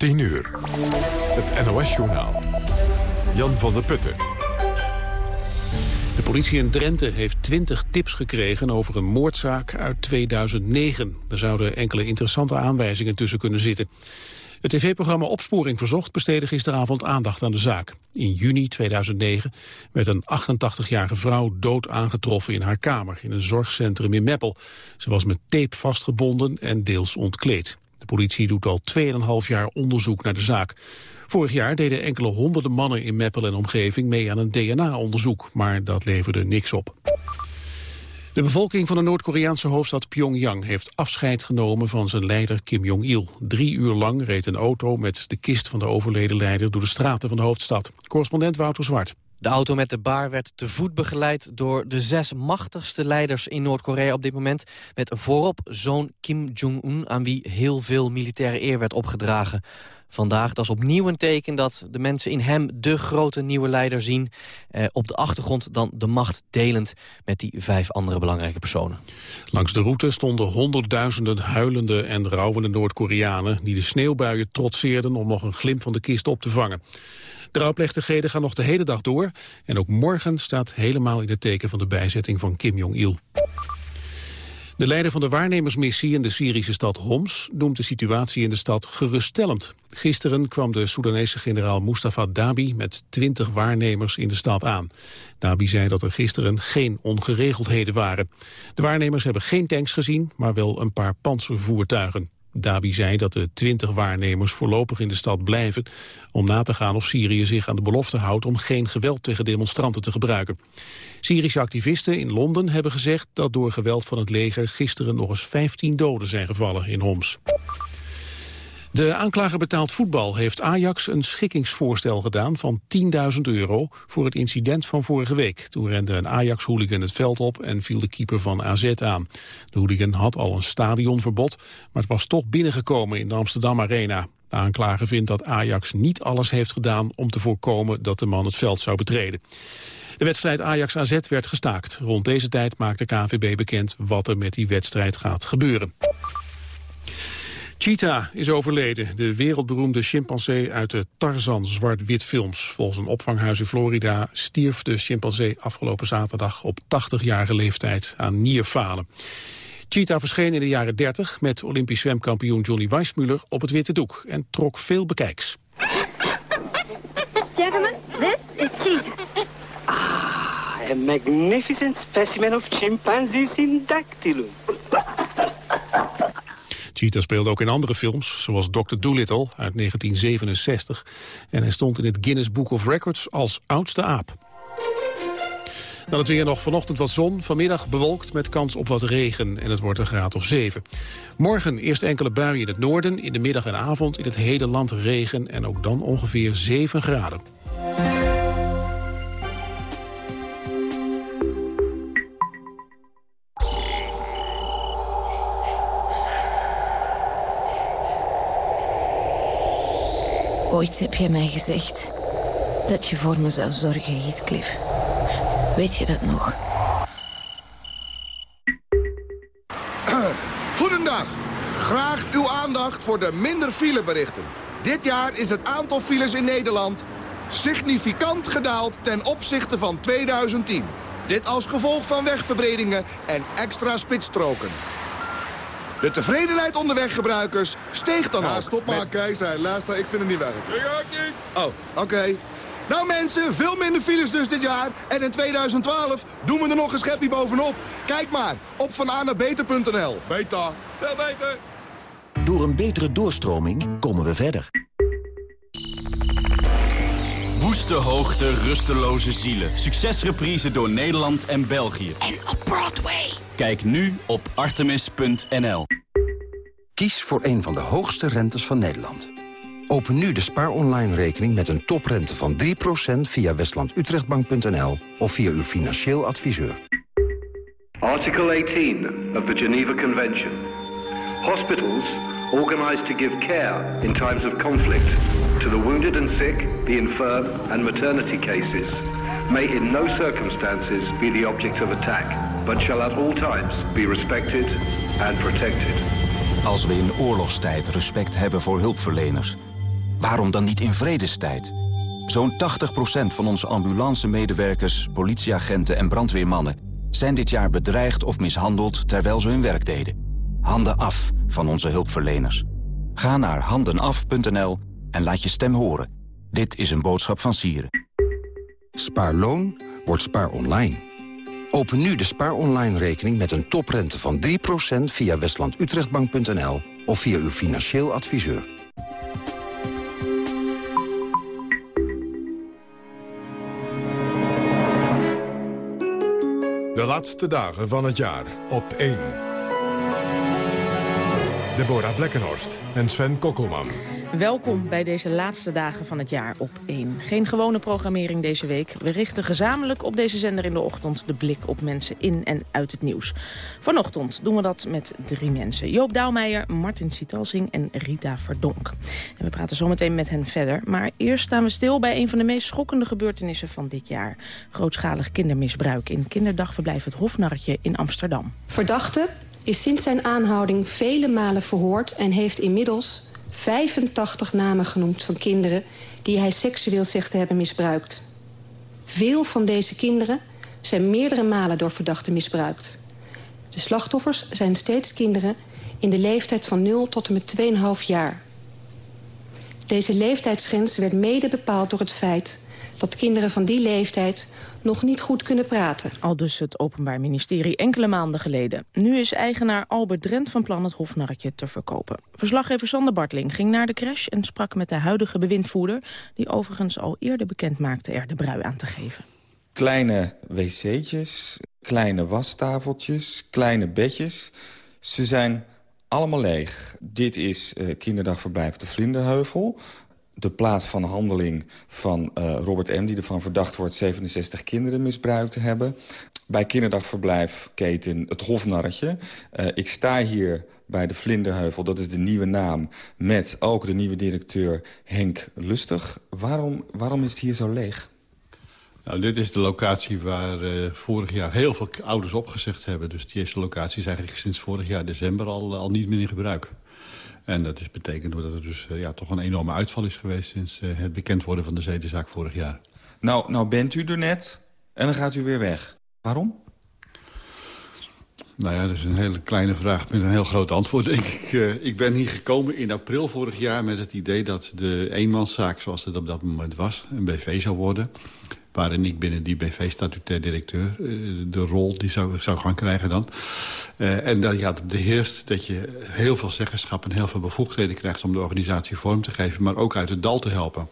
10 uur. Het NOS-journaal. Jan van der Putten. De politie in Drenthe heeft 20 tips gekregen over een moordzaak uit 2009. Er zouden enkele interessante aanwijzingen tussen kunnen zitten. Het tv-programma Opsporing Verzocht besteedde gisteravond aandacht aan de zaak. In juni 2009 werd een 88-jarige vrouw dood aangetroffen in haar kamer... in een zorgcentrum in Meppel. Ze was met tape vastgebonden en deels ontkleed. Politie doet al 2,5 jaar onderzoek naar de zaak. Vorig jaar deden enkele honderden mannen in Meppel en omgeving mee aan een DNA-onderzoek, maar dat leverde niks op. De bevolking van de Noord-Koreaanse hoofdstad Pyongyang heeft afscheid genomen van zijn leider Kim Jong-il. Drie uur lang reed een auto met de kist van de overleden leider door de straten van de hoofdstad. Correspondent Wouter Zwart. De auto met de baar werd te voet begeleid door de zes machtigste leiders in Noord-Korea op dit moment. Met voorop zoon Kim Jong-un aan wie heel veel militaire eer werd opgedragen. Vandaag, dat is opnieuw een teken dat de mensen in hem de grote nieuwe leider zien. Eh, op de achtergrond dan de macht delend met die vijf andere belangrijke personen. Langs de route stonden honderdduizenden huilende en rouwende Noord-Koreanen... die de sneeuwbuien trotseerden om nog een glimp van de kist op te vangen. De rouwplechtigheden gaan nog de hele dag door. En ook morgen staat helemaal in het teken van de bijzetting van Kim Jong-il. De leider van de waarnemersmissie in de Syrische stad Homs noemt de situatie in de stad geruststellend. Gisteren kwam de Soedanese generaal Mustafa Dabi met twintig waarnemers in de stad aan. Dabi zei dat er gisteren geen ongeregeldheden waren. De waarnemers hebben geen tanks gezien, maar wel een paar panzervoertuigen. Dabi zei dat de twintig waarnemers voorlopig in de stad blijven... om na te gaan of Syrië zich aan de belofte houdt... om geen geweld tegen demonstranten te gebruiken. Syrische activisten in Londen hebben gezegd... dat door geweld van het leger gisteren nog eens 15 doden zijn gevallen in Homs. De aanklager betaald voetbal heeft Ajax een schikkingsvoorstel gedaan van 10.000 euro voor het incident van vorige week. Toen rende een Ajax-hooligan het veld op en viel de keeper van AZ aan. De hooligan had al een stadionverbod, maar het was toch binnengekomen in de Amsterdam Arena. De aanklager vindt dat Ajax niet alles heeft gedaan om te voorkomen dat de man het veld zou betreden. De wedstrijd Ajax-AZ werd gestaakt. Rond deze tijd maakt de KVB bekend wat er met die wedstrijd gaat gebeuren. Cheetah is overleden, de wereldberoemde chimpansee uit de Tarzan zwart-wit films. Volgens een opvanghuis in Florida stierf de chimpansee afgelopen zaterdag op 80-jarige leeftijd aan nierfalen. Cheetah verscheen in de jaren 30 met Olympisch zwemkampioen Johnny Weissmuller op het witte doek en trok veel bekijks. Gentlemen, this is Cheetah. Ah, a magnificent specimen of chimpanzee syndactylus. Cheetah speelde ook in andere films, zoals Dr. Dolittle uit 1967. En hij stond in het Guinness Book of Records als oudste aap. Dan het weer nog vanochtend wat zon, vanmiddag bewolkt met kans op wat regen en het wordt een graad of 7. Morgen eerst enkele buien in het noorden, in de middag en avond in het hele land regen en ook dan ongeveer 7 graden. Ooit heb je mij gezegd dat je voor me zou zorgen, Heathcliff. Weet je dat nog? Goedendag. Graag uw aandacht voor de minder fileberichten. Dit jaar is het aantal files in Nederland significant gedaald ten opzichte van 2010. Dit als gevolg van wegverbredingen en extra spitsstroken. De tevredenheid onder weggebruikers steeg dan Ja, ook. stop maar, met- Kees. Luister, ik vind het niet werken. Oh, oké. Nou mensen, veel minder files dus dit jaar. En in 2012 doen we er nog een schepje bovenop. Kijk maar, op vananabeter.nl. Beta. Veel beter. Door een betere doorstroming komen we verder. Woeste hoogte, rusteloze zielen. Succesreprise door Nederland en België. En op Broadway. Kijk nu op artemis.nl. Kies voor een van de hoogste rentes van Nederland. Open nu de Spaar Online rekening met een toprente van 3% via westlandutrechtbank.nl of via uw financieel adviseur. Article 18 of the Geneva Convention. Hospitals organized to give care in times of conflict to the wounded and sick, the infirm and maternity cases may in no circumstances be the object of attack, but shall at all times be respected and protected. Als we in oorlogstijd respect hebben voor hulpverleners... Waarom dan niet in vredestijd? Zo'n 80% van onze ambulance-medewerkers, politieagenten en brandweermannen... zijn dit jaar bedreigd of mishandeld terwijl ze hun werk deden. Handen af van onze hulpverleners. Ga naar handenaf.nl en laat je stem horen. Dit is een boodschap van Sieren. Spaarloon wordt spaar online. Open nu de spaar online rekening met een toprente van 3% via westlandutrechtbank.nl of via uw financieel adviseur. De laatste dagen van het jaar op 1. Deborah Blekkenhorst en Sven Kokkelman. Welkom bij deze laatste dagen van het jaar op 1. Geen gewone programmering deze week. We richten gezamenlijk op deze zender in de ochtend de blik op mensen in en uit het nieuws. Vanochtend doen we dat met drie mensen. Joop Douwmeijer, Martin Sitalsing en Rita Verdonk. En we praten zometeen met hen verder. Maar eerst staan we stil bij een van de meest schokkende gebeurtenissen van dit jaar. Grootschalig kindermisbruik in kinderdagverblijf Het Hofnarretje in Amsterdam. Verdachte is sinds zijn aanhouding vele malen verhoord en heeft inmiddels 85 namen genoemd van kinderen die hij seksueel zegt te hebben misbruikt. Veel van deze kinderen zijn meerdere malen door verdachten misbruikt. De slachtoffers zijn steeds kinderen in de leeftijd van 0 tot en met 2,5 jaar. Deze leeftijdsgrens werd mede bepaald door het feit dat kinderen van die leeftijd nog niet goed kunnen praten. Al dus het Openbaar Ministerie enkele maanden geleden. Nu is eigenaar Albert Drent van plan het hofnarretje te verkopen. Verslaggever Sander Bartling ging naar de crash en sprak met de huidige bewindvoerder... die overigens al eerder bekend maakte er de brui aan te geven. Kleine wc'tjes, kleine wastafeltjes, kleine bedjes. Ze zijn allemaal leeg. Dit is uh, kinderdagverblijf de Vlinderheuvel de plaats van handeling van uh, Robert M. die ervan verdacht wordt 67 kinderen misbruikt te hebben. Bij kinderdagverblijf keten Het Hofnarretje. Uh, ik sta hier bij de Vlinderheuvel, dat is de nieuwe naam... met ook de nieuwe directeur Henk Lustig. Waarom, waarom is het hier zo leeg? Nou, dit is de locatie waar uh, vorig jaar heel veel ouders opgezegd hebben. Dus die eerste locatie is eigenlijk sinds vorig jaar december al, al niet meer in gebruik. En dat is betekend doordat er dus ja, toch een enorme uitval is geweest... sinds uh, het bekend worden van de zedenzaak vorig jaar. Nou, nou bent u er net en dan gaat u weer weg. Waarom? Nou ja, dat is een hele kleine vraag met een heel groot antwoord, denk ik. Uh, ik ben hier gekomen in april vorig jaar met het idee dat de eenmanszaak... zoals het op dat moment was, een BV zou worden waarin ik binnen die BV statutair directeur de rol die zou, zou gaan krijgen dan. Uh, en dat had beheerst dat je heel veel zeggenschap en heel veel bevoegdheden krijgt om de organisatie vorm te geven, maar ook uit het dal te helpen.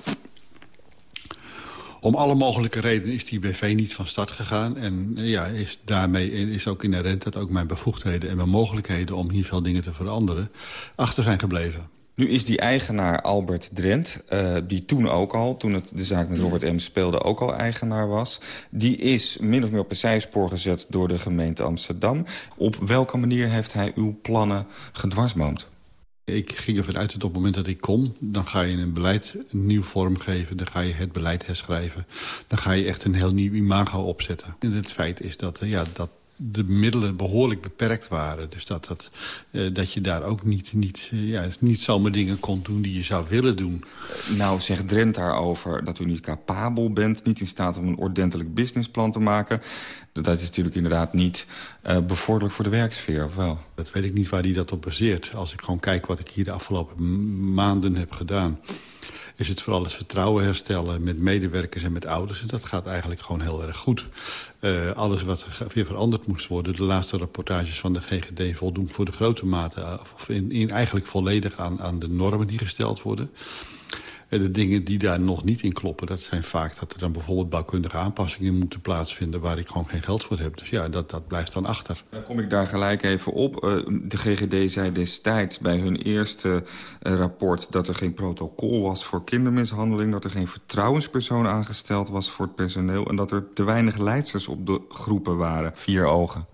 Om alle mogelijke redenen is die BV niet van start gegaan. En ja, is daarmee is ook inherent dat ook mijn bevoegdheden en mijn mogelijkheden om hier veel dingen te veranderen achter zijn gebleven. Nu is die eigenaar Albert Drent, uh, die toen ook al... toen het de zaak met Robert M. speelde ook al eigenaar was... die is min of meer op een zijspoor gezet door de gemeente Amsterdam. Op welke manier heeft hij uw plannen gedwarsboomd? Ik ging ervan uit dat op het moment dat ik kon... dan ga je een beleid een nieuw vormgeven. Dan ga je het beleid herschrijven. Dan ga je echt een heel nieuw imago opzetten. En het feit is dat, ja, dat de middelen behoorlijk beperkt waren. Dus dat, dat, uh, dat je daar ook niet, niet, uh, ja, niet zomaar dingen kon doen die je zou willen doen. Nou zegt Drent daarover dat u niet capabel bent... niet in staat om een ordentelijk businessplan te maken. Dat is natuurlijk inderdaad niet uh, bevorderlijk voor de werksfeer, of wel? Dat weet ik niet waar hij dat op baseert. Als ik gewoon kijk wat ik hier de afgelopen maanden heb gedaan is het vooral het vertrouwen herstellen met medewerkers en met ouders. En dat gaat eigenlijk gewoon heel erg goed. Uh, alles wat weer veranderd moest worden, de laatste rapportages van de GGD voldoen voor de grote mate, of in, in eigenlijk volledig aan, aan de normen die gesteld worden. De dingen die daar nog niet in kloppen... dat zijn vaak dat er dan bijvoorbeeld bouwkundige aanpassingen moeten plaatsvinden... waar ik gewoon geen geld voor heb. Dus ja, dat, dat blijft dan achter. Dan kom ik daar gelijk even op. Uh, de GGD zei destijds bij hun eerste uh, rapport... dat er geen protocol was voor kindermishandeling... dat er geen vertrouwenspersoon aangesteld was voor het personeel... en dat er te weinig leidsters op de groepen waren. Vier ogen.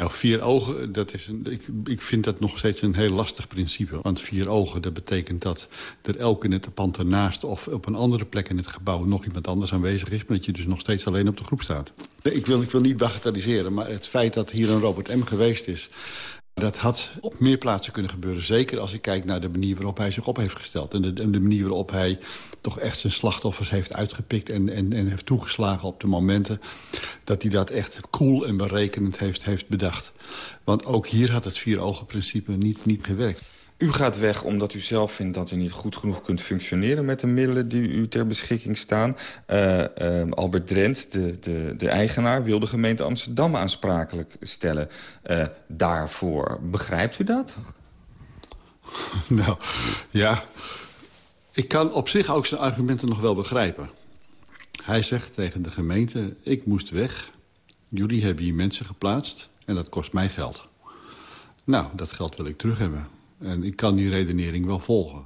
Nou, vier ogen, dat is een, ik, ik vind dat nog steeds een heel lastig principe. Want vier ogen, dat betekent dat er elk in het pand ernaast... of op een andere plek in het gebouw nog iemand anders aanwezig is... maar dat je dus nog steeds alleen op de groep staat. Ik wil, ik wil niet bagatelliseren, maar het feit dat hier een Robert M. geweest is... Dat had op meer plaatsen kunnen gebeuren. Zeker als ik kijk naar de manier waarop hij zich op heeft gesteld. En de, manier waarop hij toch echt zijn slachtoffers heeft uitgepikt... En, en, en heeft toegeslagen op de momenten dat hij dat echt cool en berekenend heeft, heeft bedacht. Want ook hier had het vier-ogen-principe niet, niet gewerkt. U gaat weg omdat u zelf vindt dat u niet goed genoeg kunt functioneren... met de middelen die u ter beschikking staan. Uh, uh, Albert Drent, de, de, de eigenaar, wil de gemeente Amsterdam aansprakelijk stellen uh, daarvoor. Begrijpt u dat? nou, ja. Ik kan op zich ook zijn argumenten nog wel begrijpen. Hij zegt tegen de gemeente, ik moest weg. Jullie hebben hier mensen geplaatst en dat kost mij geld. Nou, dat geld wil ik terug hebben. En ik kan die redenering wel volgen.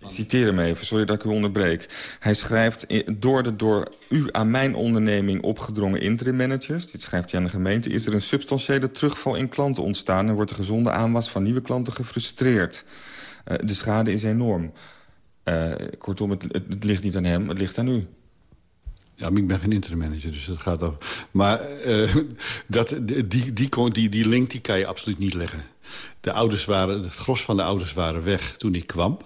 Ik citeer hem even, sorry dat ik u onderbreek. Hij schrijft, door de door u aan mijn onderneming opgedrongen interim managers... dit schrijft hij aan de gemeente... is er een substantiële terugval in klanten ontstaan... en wordt de gezonde aanwas van nieuwe klanten gefrustreerd. Uh, de schade is enorm. Uh, kortom, het ligt niet aan hem, het ligt aan u. Ja, ik ben geen interim manager, dus dat gaat over. Maar uh, dat, die, die, die, die link die kan je absoluut niet leggen. De ouders waren, het gros van de ouders waren weg toen ik kwam.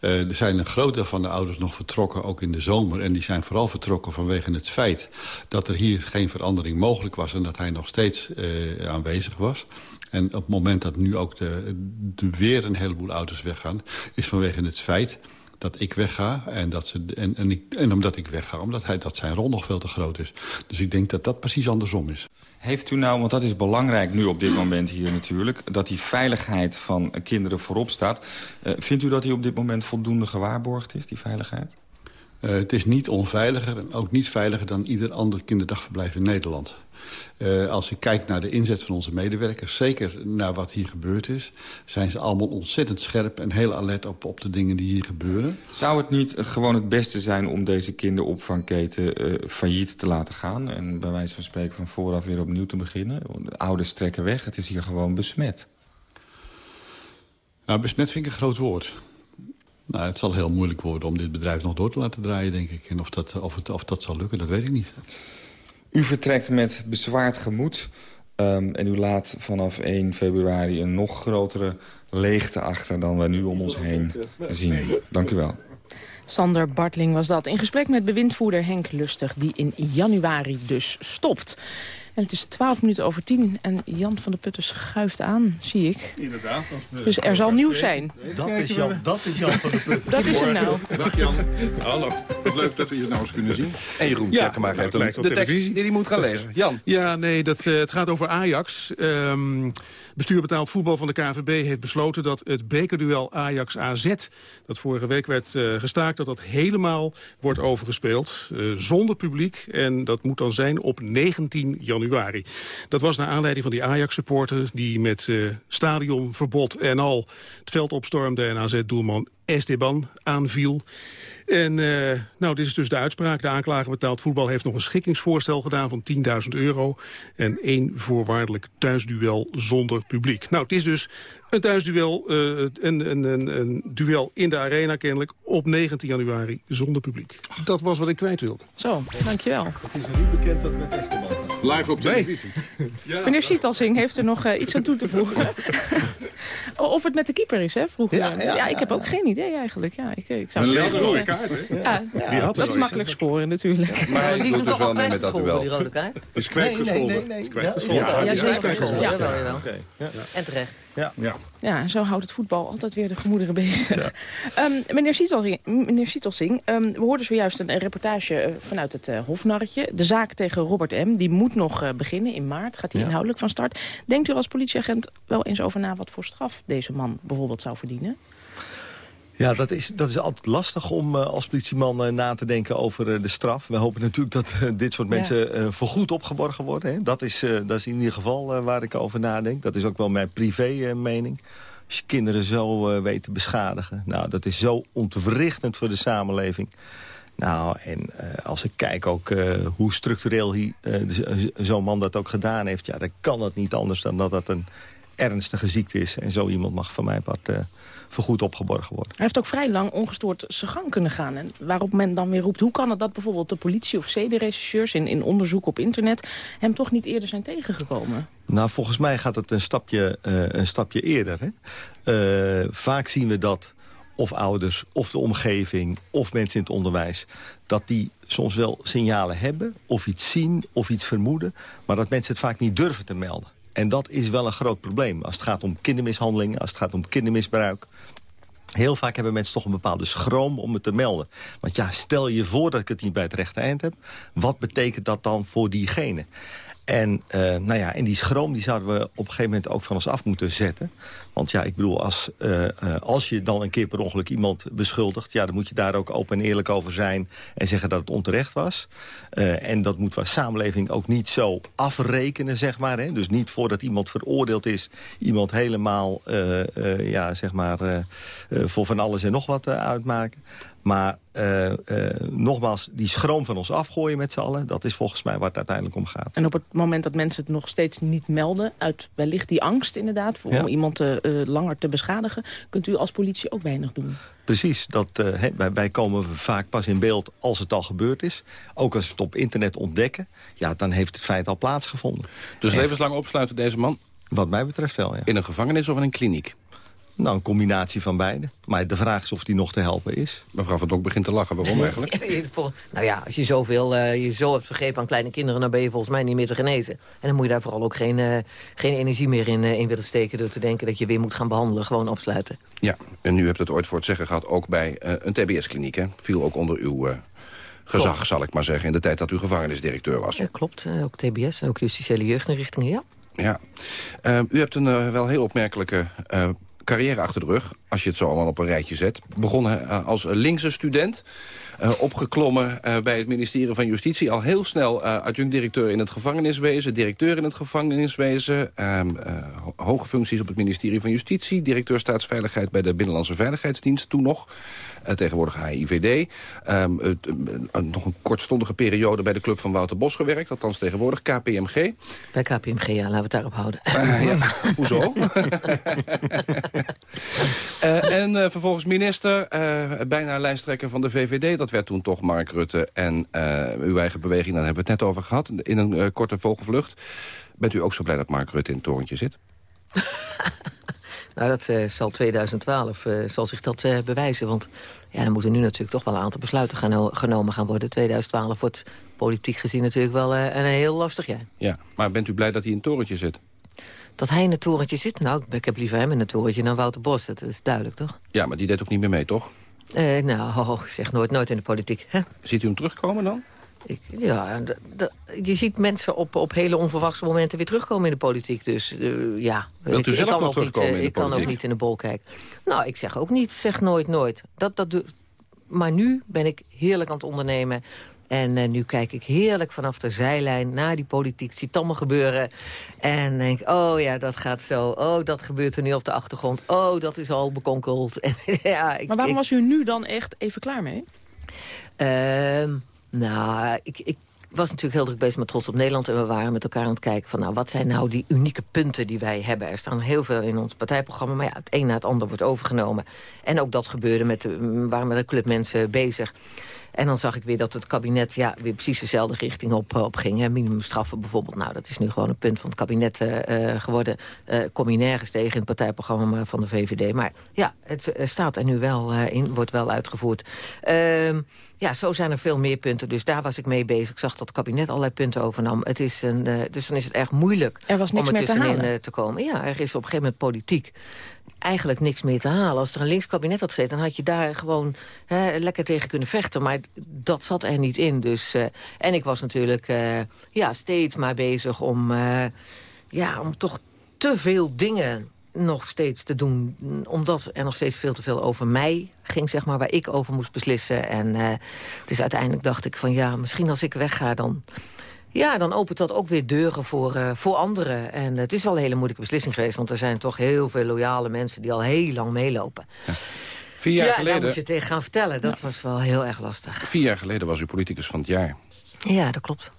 Uh, er zijn een groot deel van de ouders nog vertrokken, ook in de zomer. En die zijn vooral vertrokken vanwege het feit dat er hier geen verandering mogelijk was... en dat hij nog steeds uh, aanwezig was. En op het moment dat nu ook de weer een heleboel ouders weggaan... is vanwege het feit dat ik wegga. En, dat ze, en, en, ik, en omdat ik wegga, omdat hij, dat zijn rol nog veel te groot is. Dus ik denk dat dat precies andersom is. Heeft u nou, want dat is belangrijk nu op dit moment hier natuurlijk... dat die veiligheid van kinderen voorop staat. Uh, vindt u dat die op dit moment voldoende gewaarborgd is, die veiligheid? Uh, het is niet onveiliger en ook niet veiliger dan ieder ander kinderdagverblijf in Nederland. Uh, als ik kijk naar de inzet van onze medewerkers... zeker naar wat hier gebeurd is... zijn ze allemaal ontzettend scherp en heel alert op, op de dingen die hier gebeuren. Zou het niet gewoon het beste zijn om deze kinderopvangketen uh, failliet te laten gaan... en bij wijze van spreken van vooraf weer opnieuw te beginnen? De ouders trekken weg, het is hier gewoon besmet. Nou, besmet vind ik een groot woord. Nou, het zal heel moeilijk worden om dit bedrijf nog door te laten draaien, denk ik. En of dat, of het, of dat zal lukken, dat weet ik niet. U vertrekt met bezwaard gemoed. Um, en u laat vanaf 1 februari een nog grotere leegte achter... dan we nu om ons heen zien. Dank u wel. Sander Bartling was dat. In gesprek met bewindvoerder Henk Lustig, die in januari dus stopt. En het is 12 minuten over 10 en Jan van der Putten schuift aan, zie ik. Inderdaad. dus er zal nieuws zijn. Dat is, Jan, dat is Jan van der Putten. dat is hem nou. Dag Jan. Hallo. Wat leuk dat we je nou eens kunnen zien. En Jeroen ja, Tjekema geeft hem de tekst die hij moet gaan lezen. Jan. Ja, nee, dat, uh, het gaat over Ajax. Um, bestuur betaald voetbal van de KVB heeft besloten dat het bekerduel Ajax-AZ... dat vorige week werd uh, gestaakt, dat dat helemaal wordt overgespeeld. Uh, zonder publiek. En dat moet dan zijn op 19 januari. Dat was naar aanleiding van die Ajax-supporter... die met uh, stadionverbod en al het veld opstormde... en AZ-doelman Esteban aanviel. En uh, nou, dit is dus de uitspraak. De aanklager betaald voetbal heeft nog een schikkingsvoorstel gedaan van 10.000 euro. En één voorwaardelijk thuisduel zonder publiek. Nou, het is dus een thuisduel, uh, een, een, een, een duel in de arena kennelijk op 19 januari zonder publiek. Dat was wat ik kwijt wilde. Zo, dankjewel. Het is nog niet bekend dat met Esteban Live op televisie. Nee. Ja, Meneer Sietelsing heeft er nog uh, iets aan toe te voegen. of het met de keeper is, hè, vroeger. Ja, ja, ja ik heb ook geen idee eigenlijk. Ja, ik, ik zou een rode kaart, hè? Ja, ja, dat is makkelijk scoren natuurlijk. Maar hij doet dus wel mee met dat duel. Die rode kaart? Is kwijtgescholden. Nee, nee, nee. Is kwijtgescholden. Ja, zeker. Ja, ja. En terecht. Ja. Ja. ja, en zo houdt het voetbal altijd weer de gemoederen bezig. Ja. Um, meneer Sietelsing, meneer Sietelsing um, we hoorden zojuist een, een reportage vanuit het uh, Hofnarretje. De zaak tegen Robert M. Die moet nog uh, beginnen in maart. Gaat hij ja. inhoudelijk van start. Denkt u als politieagent wel eens over na wat voor straf deze man bijvoorbeeld zou verdienen? Ja, dat is, dat is altijd lastig om uh, als politieman uh, na te denken over uh, de straf. We hopen natuurlijk dat dit soort mensen ja. voorgoed opgeborgen worden. Hè. Dat, is, dat is in ieder geval waar ik over nadenk. Dat is ook wel mijn privé mening. Als je kinderen zo weet te beschadigen. Nou, dat is zo ontwrichtend voor de samenleving. Nou, en als ik kijk ook hoe structureel zo'n man dat ook gedaan heeft... ja, dan kan het niet anders dan dat dat een ernstige ziekte is. En zo iemand mag van mij part uh, vergoed opgeborgen worden. Hij heeft ook vrij lang ongestoord zijn gang kunnen gaan. En waarop men dan weer roept, hoe kan het dat bijvoorbeeld de politie of zedenrechercheurs in, in onderzoek op internet hem toch niet eerder zijn tegengekomen? Nou, volgens mij gaat het een stapje, uh, een stapje eerder. Hè? Uh, vaak zien we dat of ouders, of de omgeving, of mensen in het onderwijs... dat die soms wel signalen hebben, of iets zien, of iets vermoeden... maar dat mensen het vaak niet durven te melden. En dat is wel een groot probleem. Als het gaat om kindermishandelingen, als het gaat om kindermisbruik... Heel vaak hebben mensen toch een bepaalde schroom om het te melden. Want ja, stel je voor dat ik het niet bij het rechte eind heb. Wat betekent dat dan voor diegene? En, uh, nou ja, en die schroom die zouden we op een gegeven moment ook van ons af moeten zetten. Want ja, ik bedoel, als, uh, uh, als je dan een keer per ongeluk iemand beschuldigt... ja, dan moet je daar ook open en eerlijk over zijn en zeggen dat het onterecht was. en dat moeten we samenleving ook niet zo afrekenen, zeg maar. Hè? Dus niet voordat iemand veroordeeld is, iemand helemaal, ja, zeg maar... voor van alles en nog wat uitmaken. Maar uh, uh, nogmaals, die schroom van ons afgooien met z'n allen... dat is volgens mij waar het uiteindelijk om gaat. En op het moment dat mensen het nog steeds niet melden... uit wellicht die angst inderdaad voor, om iemand te, uh, langer te beschadigen... kunt u als politie ook weinig doen. Precies, dat, he, wij, wij, komen vaak pas in beeld als het al gebeurd is. Ook als we het op internet ontdekken, ja, dan heeft het feit al plaatsgevonden. Dus en, levenslang opsluiten deze man? Wat mij betreft wel, ja. In een gevangenis of in een kliniek? Nou, een combinatie van beide. Maar de vraag is of die nog te helpen is. Mevrouw van Dok begint te lachen. Waarom eigenlijk? nou ja, als je, zoveel, uh, je zo hebt vergeven aan kleine kinderen... dan ben je volgens mij niet meer te genezen. En dan moet je daar vooral ook geen, uh, geen energie meer in, uh, in willen steken... door te denken dat je weer moet gaan behandelen. Gewoon opsluiten. Ja, en u hebt het ooit voor het zeggen gehad... ook bij een TBS-kliniek, hè? Viel ook onder uw gezag, klopt. zal ik maar zeggen... in de tijd dat u gevangenisdirecteur was. Ja, klopt. ook TBS, ook justitiële jeugdinrichtingen, ja. Ja. u hebt een wel heel opmerkelijke carrière achter de rug, als je het zo allemaal op een rijtje zet. Begonnen uh, als linkse student, opgeklommen uh, bij het ministerie van Justitie. Al heel snel adjunct-directeur in het gevangeniswezen, directeur in het gevangeniswezen. hoge functies op het ministerie van Justitie, directeur staatsveiligheid bij de Binnenlandse Veiligheidsdienst, toen nog. tegenwoordig HIVD. Um, nog een kortstondige periode bij de club van Wouter Bos gewerkt, althans tegenwoordig KPMG. Bij KPMG, ja, laten we het daarop houden. ja, hoezo? Uh, en uh, vervolgens minister, uh, bijna lijsttrekker van de VVD. Dat werd toen toch Mark Rutte en uw eigen beweging. Daar hebben we het net over gehad, in een korte vogelvlucht. Bent u ook zo blij dat Mark Rutte in het torentje zit? nou, dat zal 2012 zal zich dat bewijzen. Want ja, dan moeten nu natuurlijk toch wel een aantal besluiten gaan, genomen gaan worden. 2012 wordt politiek gezien natuurlijk wel een heel lastig jaar. Ja, maar bent u blij dat hij in het torentje zit? Dat hij in het torentje zit? Nou, ik heb liever hem in het torentje dan Wouter Bos. Dat is duidelijk, toch? Ja, maar die deed ook niet meer mee, toch? Uh, nou, zeg nooit nooit in de politiek. Hè? Ziet u hem terugkomen dan? Ik, ja, je ziet mensen op, op hele onverwachte momenten weer terugkomen in de politiek. Dus uh, ja, Wilt u ik, zelf ik kan, nog ook, niet, in de ik kan ook niet in de bol kijken. Nou, ik zeg ook niet, zeg nooit nooit. Dat, dat maar nu ben ik heerlijk aan het ondernemen. En uh, nu kijk ik heerlijk vanaf de zijlijn naar die politiek. Zie het allemaal gebeuren. En denk, oh ja, dat gaat zo. Oh, dat gebeurt er nu op de achtergrond. Oh, dat is al bekonkeld. ja, ik, maar waarom ik, was u nu dan echt even klaar mee? Uh, nou, ik, ik was natuurlijk heel druk bezig met Trots op Nederland. En we waren met elkaar aan het kijken van... nou, wat zijn nou die unieke punten die wij hebben. Er staan heel veel in ons partijprogramma. Maar ja, het een na het ander wordt overgenomen. En ook dat gebeurde. Met de, we waren met een club mensen bezig. En dan zag ik weer dat het kabinet ja, weer precies dezelfde richting op, op ging. Hè. Minimumstraffen bijvoorbeeld. Nou, dat is nu gewoon een punt van het kabinet uh, geworden. Uh, kom je nergens tegen in het partijprogramma van de VVD. Maar ja, het staat er nu wel in, wordt wel uitgevoerd. Uh, ja, zo zijn er veel meer punten. Dus daar was ik mee bezig. Ik zag dat het kabinet allerlei punten overnam. Het is een, dus dan is het erg moeilijk er was niks om er te, tussenin uh, te komen. Ja, er is op een gegeven moment politiek eigenlijk niks meer te halen. Als er een links kabinet had gezeten, dan had je daar gewoon hè, lekker tegen kunnen vechten. Maar dat zat er niet in. Dus, uh, en ik was natuurlijk uh, ja, steeds maar bezig om, uh, ja, om toch te veel dingen nog steeds te doen. Omdat er nog steeds veel te veel over mij ging, zeg maar, waar ik over moest beslissen. En dus uiteindelijk dacht ik van ja, misschien als ik wegga dan... Ja, dan opent dat ook weer deuren voor, uh, voor anderen. En het is wel een hele moeilijke beslissing geweest... want er zijn toch heel veel loyale mensen die al heel lang meelopen. Ja. Vier jaar ja, geleden... daar moet je tegen gaan vertellen. Dat ja. was wel heel erg lastig. Vier jaar geleden was u politicus van het jaar. Ja, dat klopt.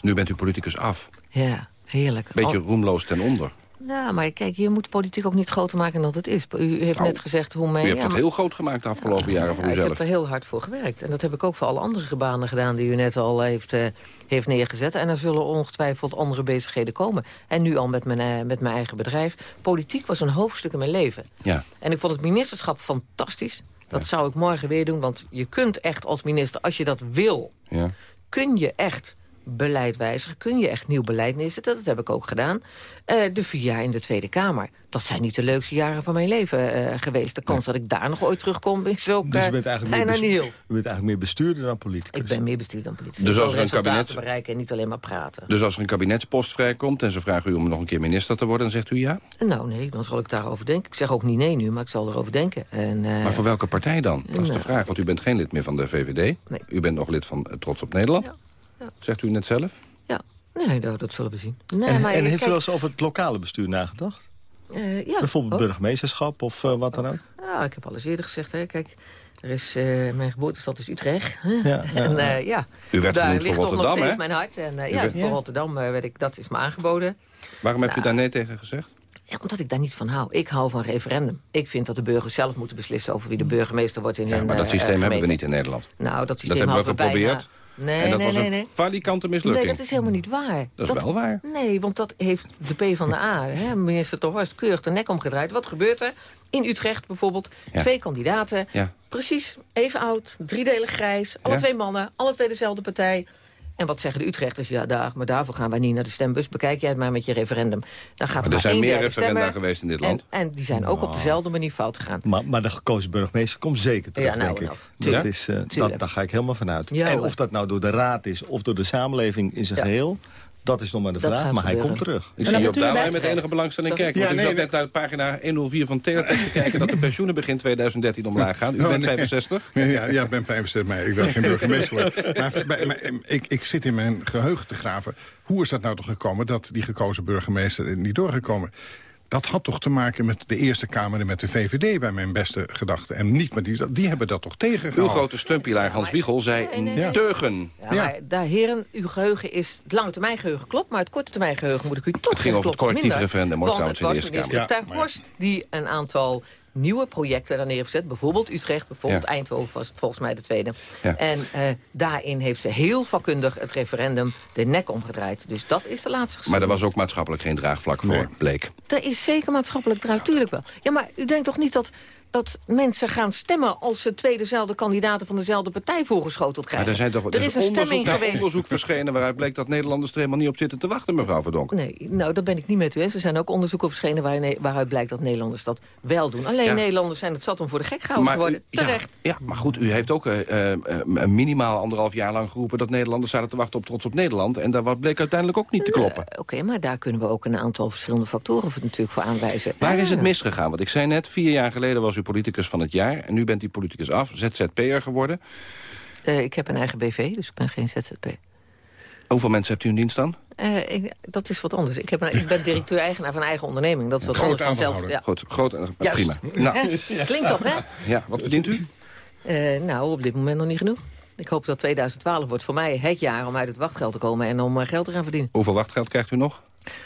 Nu bent u politicus af. Ja, heerlijk. Beetje roemloos ten onder. Ja, maar kijk, je moet politiek ook niet groter maken dan het is. U heeft Nou, net gezegd hoe mee... U hebt ja, het heel groot gemaakt de afgelopen jaren voor Ja, ik uzelf. heb er heel hard voor gewerkt. En dat heb ik ook voor alle andere banen gedaan die u net al heeft, eh, heeft neergezet. En er zullen ongetwijfeld andere bezigheden komen. En nu al met mijn, eh, met mijn eigen bedrijf. Politiek was een hoofdstuk in mijn leven. Ja. En ik vond het ministerschap fantastisch. Dat zou ik morgen weer doen. Want je kunt echt als minister, als je dat wil... Ja. kun je echt beleid wijzigen. Kun je echt nieuw beleid neerzetten. Dat heb ik ook gedaan. Eh, de vier jaar in de Tweede Kamer. Dat zijn niet de leukste jaren van mijn leven eh, geweest. De kans dat ik daar nog ooit terugkom is ook Dus eh, u bent eigenlijk meer, bijna niet heel. u bent eigenlijk meer bestuurder dan politicus. Ik ben meer bestuurder dan politicus. Dus als er een kabinet- bereiken en niet alleen maar praten. Dus als er een kabinetspost vrijkomt en ze vragen u om nog een keer minister te worden... dan zegt u ja? Nou nee, dan zal ik daarover denken. Ik zeg ook niet nee nu, maar ik zal erover denken. En, eh, Maar voor welke partij dan? Dat is de nou. vraag, want u bent geen lid meer van de VVD. U bent nog lid van eh, Trots op Nederland. Zegt u net zelf? Ja, nee, nou, dat zullen we zien. Nee, en maar en kijk, heeft u wel eens over het lokale bestuur nagedacht? eh, ja, Bijvoorbeeld ook. burgemeesterschap of eh, wat dan ook? Ja, ik heb al eens eerder gezegd, hè, kijk... Er is, eh, mijn geboortestad is Utrecht. Ja, en ja. eh, ja, U werd daar genoemd ligt voor toch nog Rotterdam, steeds hè? mijn hart. En eh, U ja, werd- voor Ja. Rotterdam eh, werd ik, dat is me aangeboden. Waarom hebt u Nou. daar nee tegen gezegd? Ja, omdat ik daar niet van hou. Ik hou van referendum. Ik vind dat de burgers zelf moeten beslissen over wie de burgemeester wordt in Ja, hun maar dat eh, systeem hebben we niet in Nederland. Nou, dat systeem hebben we bijna- geprobeerd. Nee, en dat nee, was nee, een nee. valikante mislukking. Nee, dat is helemaal niet waar. Dat is wel waar. Nee, want dat heeft de P van de A, hè, minister Ter Horst, keurig de nek omgedraaid. Wat gebeurt er? In Utrecht bijvoorbeeld, Ja. twee kandidaten. Ja. Precies, even oud, driedelig grijs. Alle Ja. twee mannen, alle twee dezelfde partij. En wat zeggen de Utrechters? Ja, daar, maar daarvoor gaan wij niet naar de stembus. Bekijk jij het maar met je referendum. Dan gaat Maar er, er zijn meer referenda stemmen. geweest in dit En, land. en die zijn ook op Nou. dezelfde manier fout gegaan. Maar, maar de gekozen burgemeester komt zeker terug, Ja, nou denk en ik. Dat is, eh, dat, daar ga ik helemaal van uit. Ja, en of dat nou door de raad is of door de samenleving in zijn Ja. geheel... dat is nog maar de Dat vraag, maar hij komt terug. Ik zie je op daar met enige belangstelling kijken. Want Ja, ik nee, zat net naar pagina 104 van Teletext te kijken... dat de pensioenen begin 2013 omlaag gaan. U Oh, bent nee. 65. Ja, ja, ja, ik ben 65, maar ik wil geen burgemeester worden. Maar, maar, ik, ik zit in mijn geheugen te graven. Hoe is dat nou toch gekomen dat die gekozen burgemeester er niet doorgekomen? Dat had toch te maken met de Eerste Kamer en met de VVD... bij mijn beste gedachten. En niet met die... Die hebben dat toch Uw tegengehouden? grote steunpilaar Hans Wiegel zei teugen. Ja, maar daar, heren, uw geheugen is... Het lange termijn geheugen klopt, maar het korte termijn geheugen moet ik u toch Het ging over het collectief referendum, hoor, Want trouwens, het in de was Eerste minister. Ter Horst die een aantal nieuwe projecten daar neergezet. Bijvoorbeeld Utrecht, bijvoorbeeld Ja. Eindhoven was volgens mij de tweede. Ja. En eh, daarin heeft ze heel vakkundig het referendum de nek omgedraaid. Dus dat is de laatste Maar er was ook maatschappelijk geen draagvlak voor, bleek. er is zeker maatschappelijk draai, tuurlijk wel. Ja, maar u denkt toch niet dat, dat mensen gaan stemmen... als ze twee dezelfde kandidaten van dezelfde partij voorgeschoteld Maar krijgen? er, zijn toch, er er is een onderzoek stemming geweest. onderzoek verschenen... waaruit bleek dat Nederlanders er helemaal niet op zitten te wachten, mevrouw Verdonk. Nee, nou, dat ben ik niet met u eens. Er zijn ook onderzoeken verschenen waarin- waaruit blijkt dat Nederlanders dat wel doen. Alleen Ja. Nederlanders zijn het zat om voor de gek gehouden te u- worden. ja, Terecht. Ja, maar goed, u heeft ook eh, minimaal anderhalf jaar lang geroepen... dat Nederlanders zaten te wachten op trots op Nederland. En daar bleek uiteindelijk ook niet te kloppen. Oké, maar daar kunnen we ook een aantal verschillende factoren voor, natuurlijk voor aanwijzen. Waar is het Ah. misgegaan? Want ik zei net, vier jaar geleden was u politicus van het jaar... en nu bent u politicus af, ZZP'er geworden. Eh, ik heb een eigen BV, dus ik ben geen ZZP. Hoeveel mensen hebt u in dienst dan? Eh, ik- dat is wat anders. Ik, heb een, ik ben directeur-eigenaar van eigen onderneming. Dat is wat Groot anders dan zelf. aandeelhouder. Goed, groot, eh, Juist. prima. Nou. Klinkt dat, hè? Ja, wat verdient u? Eh, nou, op dit moment nog niet genoeg. Ik hoop dat 2012 wordt voor mij het jaar om uit het wachtgeld te komen... en om eh, geld te gaan verdienen. Hoeveel wachtgeld krijgt u nog?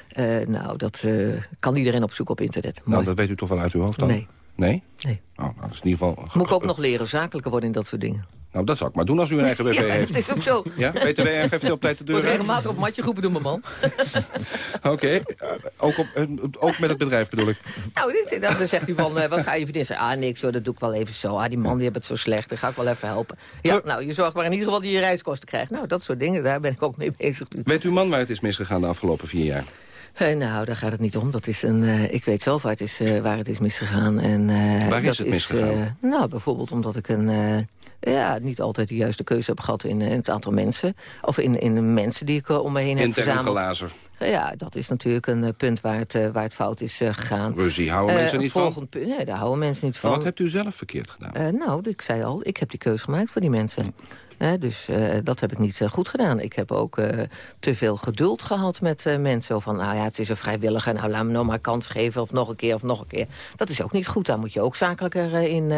Eh, nou, dat eh, kan iedereen opzoeken op internet. Nou, dat weet u toch wel uit uw hoofd dan? Nee. Nee? Nee. Oh, nou, dat is in ieder geval... Moet ik ook nog leren zakelijker worden in dat soort dingen. Nou, dat zou ik maar doen als u een eigen BV ja, heeft. dat is ook zo. Ja, BTW en geeft u op tijd de deur Wordt regelmatig op matje groepen doen, mijn man. Oké, eh, ook, op, eh, ook met het bedrijf bedoel ik. Nou, dit, dan zegt u van, eh, wat ga je verdienen? Ah, niks hoor, dat doe ik wel even zo. Ah, die man die heeft het zo slecht, dan ga ik wel even helpen. Ja, nou, je zorgt maar in ieder geval dat je je reiskosten krijgt. Nou, dat soort dingen, daar ben ik ook mee bezig. Weet uw man waar het is misgegaan de afgelopen vier jaar? Eh, nou, daar gaat het niet om. Dat is een, eh, ik weet zelf waar het is, eh, waar het is misgegaan. En, Waar is het misgegaan? nou, bijvoorbeeld omdat ik een, ja, niet altijd de juiste keuze heb gehad in, in het aantal mensen. Of in, in de mensen die ik om me heen heb verzameld. glazer. Ja, dat is natuurlijk een punt waar het, waar het fout is gegaan. Ruzie houden mensen niet van? punt- Nee, daar houden mensen niet Maar van. wat hebt u zelf verkeerd gedaan? Nou, ik zei al, ik heb die keuze gemaakt voor die mensen. Dus eh, dat heb ik niet eh, goed gedaan. Ik heb ook eh, te veel geduld gehad met mensen. Zo van, nou ja, het is een vrijwilliger. Nou, laat me nog maar kans geven. Of nog een keer, of nog een keer. Dat is ook niet goed. Daar moet je ook zakelijker in,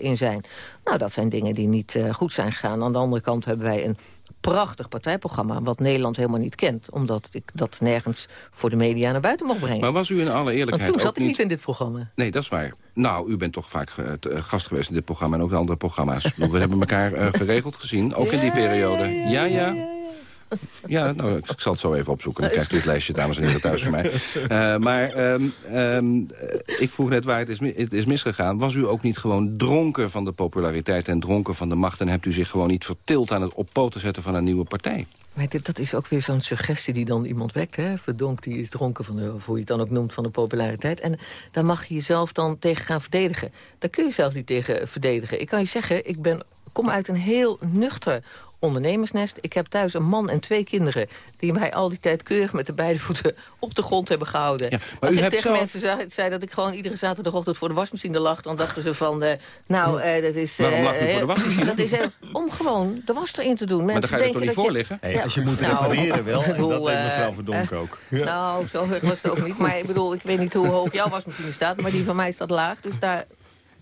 in zijn. Nou, dat zijn dingen die niet goed zijn gegaan. Aan de andere kant hebben wij een prachtig partijprogramma... wat Nederland helemaal niet kent. Omdat ik dat nergens voor de media naar buiten mocht brengen. Maar was u in alle eerlijkheid Want toen zat ik niet in dit programma. Nee, dat is waar. Nou, u bent toch vaak eh, gast geweest in dit programma en ook in andere programma's. We hebben elkaar eh, geregeld gezien, ook in die periode. Ja, ja. Ja, nou, ik ik zal het zo even opzoeken. Dan krijgt u het lijstje, dames en heren, thuis van mij. Eh, maar ehm, ehm, eh, ik vroeg net waar het is, het is misgegaan. Was u ook niet gewoon dronken van de populariteit en dronken van de macht... en hebt u zich gewoon niet vertild aan het op poten zetten van een nieuwe partij? Maar dit, dat is ook weer zo'n suggestie die dan iemand wekt. Hè? Verdonk, die is dronken van de, of hoe je het dan ook noemt, van de populariteit. En daar mag je jezelf dan tegen gaan verdedigen. Daar kun je zelf niet tegen verdedigen. Ik kan je zeggen, ik ben, kom uit een heel nuchter ondernemersnest. Ik heb thuis een man en twee kinderen... die mij al die tijd keurig met de beide voeten op de grond hebben gehouden. maar Als u ik hebt tegen zelf- mensen zei, zei dat ik gewoon iedere zaterdagochtend voor de wasmachine lag... dan dachten ze van, eh, nou, eh, dat is... Waarom eh, lag u voor de wasmachine? Dat is, eh, om gewoon de was erin te doen. Maar Mensen dan ga je er toch denken niet dat voor liggen? Hey, als je moet repareren wel, en dat deed mevrouw Verdonk eh, ook. eh, Nou, zo erg was het ook niet. Maar ik bedoel, ik weet niet hoe hoog jouw wasmachine staat... maar die van mij staat laag. Dus daar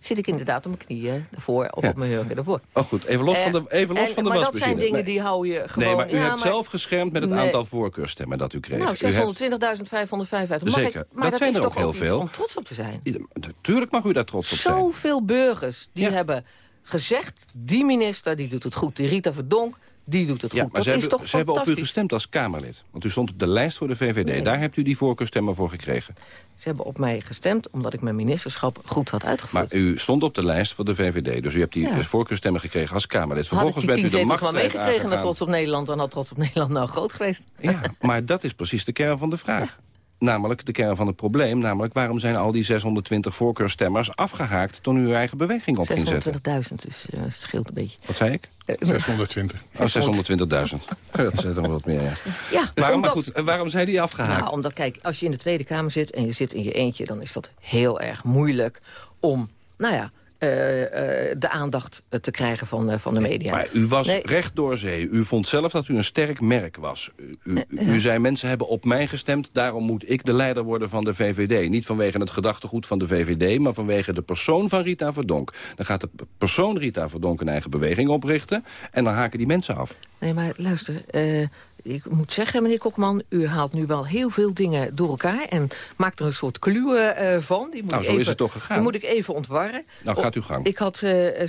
zit ik inderdaad op mijn knieën ervoor of Ja. op mijn hurken ervoor. Oh goed, even los van de, even los En- van de maar dat zijn dingen Nee. die hou je gewoon... Nee, maar u ja, hebt zelf geschermd met het Nee. aantal voorkeurstemmen dat u kreeg. Nou, U hebt- 620.555. Mag Zeker. Ik, maar Dat dat, zijn is er toch ook heel iets veel. om trots op te zijn. Natuurlijk mag u daar trots op zijn. Zoveel burgers die hebben gezegd... die minister die doet het goed, die Rita Verdonk, die doet het Ja, goed. maar Dat ze, is hebben, toch ze hebben op u gestemd als Kamerlid. Want u stond op de lijst voor de VVD. Nee. Daar hebt u die voorkeurstemmen voor gekregen. Ze hebben op mij gestemd omdat ik mijn ministerschap goed had uitgevoerd. Maar u stond op de lijst voor de VVD. Dus u hebt die Ja. dus voorkeurstemmen gekregen als Kamerlid. Vervolgens bent u de maar machtsstrijd meegekregen aangegaan. Trots op Nederland... dan had Trots op Nederland nou groot geweest. Ja, maar dat is precies de kern van de vraag. Namelijk de kern van het probleem. Namelijk waarom zijn al die 620 voorkeurstemmers afgehaakt... toen u uw eigen beweging op ging zetten? 620.000, dus eh, het scheelt een beetje. Wat zei ik? 620. Oh, 620.000. dat is nog wat meer, ja. Ja, Waarom, maar omdat- goed, eh, waarom zijn die afgehaakt? Nou, omdat, kijk, als je in de Tweede Kamer zit en je zit in je eentje... dan is dat heel erg moeilijk om, nou ja... eh, eh, de aandacht eh, te krijgen van, van de media. Maar u was Nee, recht door zee. U vond zelf dat u een sterk merk was. U, u, u zei, mensen hebben op mij gestemd... daarom moet ik de leider worden van de VVD. Niet vanwege het gedachtegoed van de VVD... maar vanwege de persoon van Rita Verdonk. Dan gaat de persoon Rita Verdonk een eigen beweging oprichten... en dan haken die mensen af. Nee, maar luister, ik moet zeggen, meneer Kokman... u haalt nu wel heel veel dingen door elkaar... en maakt er een soort kluwe eh, van. Die moet Nou, ik zo is even, het toch gegaan? Die moet ik even ontwarren. Nou, gaat uw gang. Ik had eh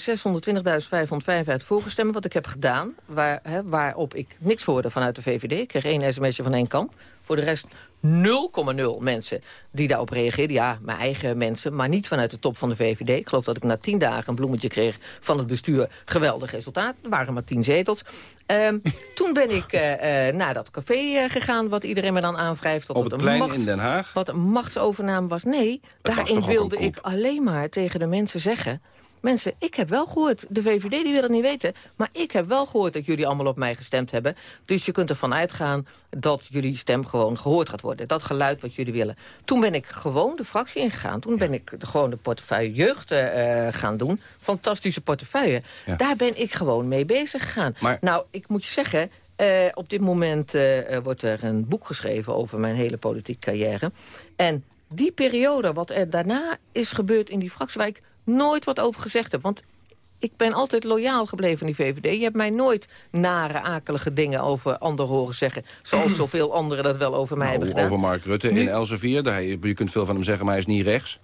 620.555 voorgestemmen, wat ik heb gedaan... Waar, hè, waarop ik niks hoorde vanuit de VVD. Ik kreeg één sms'je van één kamp. Voor de rest 0,0 mensen die daarop reageerden. Ja, mijn eigen mensen, maar niet vanuit de top van de VVD. Ik geloof dat ik na tien dagen een bloemetje kreeg van het bestuur. Geweldig resultaat. Er waren maar tien zetels. Ehm, toen ben ik eh, eh, naar dat café eh, gegaan, wat iedereen me dan aanwrijft. Dat Op het plein machts- in Den Haag? Wat een machtsovername was. Nee, daarin wilde ik alleen maar tegen de mensen zeggen... Mensen, ik heb wel gehoord, de VVD die wil het niet weten... maar ik heb wel gehoord dat jullie allemaal op mij gestemd hebben. Dus je kunt ervan uitgaan dat jullie stem gewoon gehoord gaat worden. Dat geluid wat jullie willen. Toen ben ik gewoon de fractie ingegaan. Toen ben ik de- gewoon de portefeuille jeugd eh, gaan doen. Fantastische portefeuille. Ja. Daar ben ik gewoon mee bezig gegaan. Maar- Nou, ik moet je zeggen... eh, op dit moment eh, eh, wordt er een boek geschreven over mijn hele politieke carrière. En die periode, wat er daarna is gebeurd in die fractie... waar ik nooit wat over gezegd heb. Want ik ben altijd loyaal gebleven in die VVD. Je hebt mij nooit nare, akelige dingen over anderen horen zeggen. Zoals zoveel anderen dat wel over mij hebben Nou, gedaan. over Mark Rutte Nu- in Elsevier. Daar, je je kunt veel van hem zeggen, maar hij is niet rechts.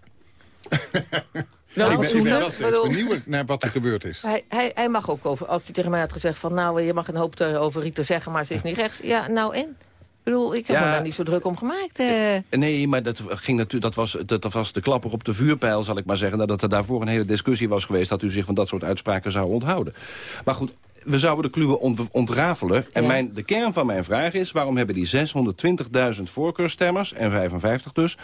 Wel ik ben, ik ben wel steeds benieuwd naar wat er gebeurd is. Hij, hij, hij mag ook over, als hij tegen mij had gezegd van... nou, je mag een hoop over Rita zeggen, maar ze is niet rechts. Ja, nou en? Ik bedoel, ik heb Ja. me daar niet zo druk om gemaakt. eh. Nee, maar dat, ging natuurlijk, dat, was, dat, dat was de klapper op de vuurpijl, zal ik maar zeggen. Dat er daarvoor een hele discussie was geweest... dat u zich van dat soort uitspraken zou onthouden. Maar goed, we zouden de kluwen ont, ontrafelen. En Ja. mijn, de kern van mijn vraag is... waarom hebben die 620.000 voorkeurstemmers, en 55 dus...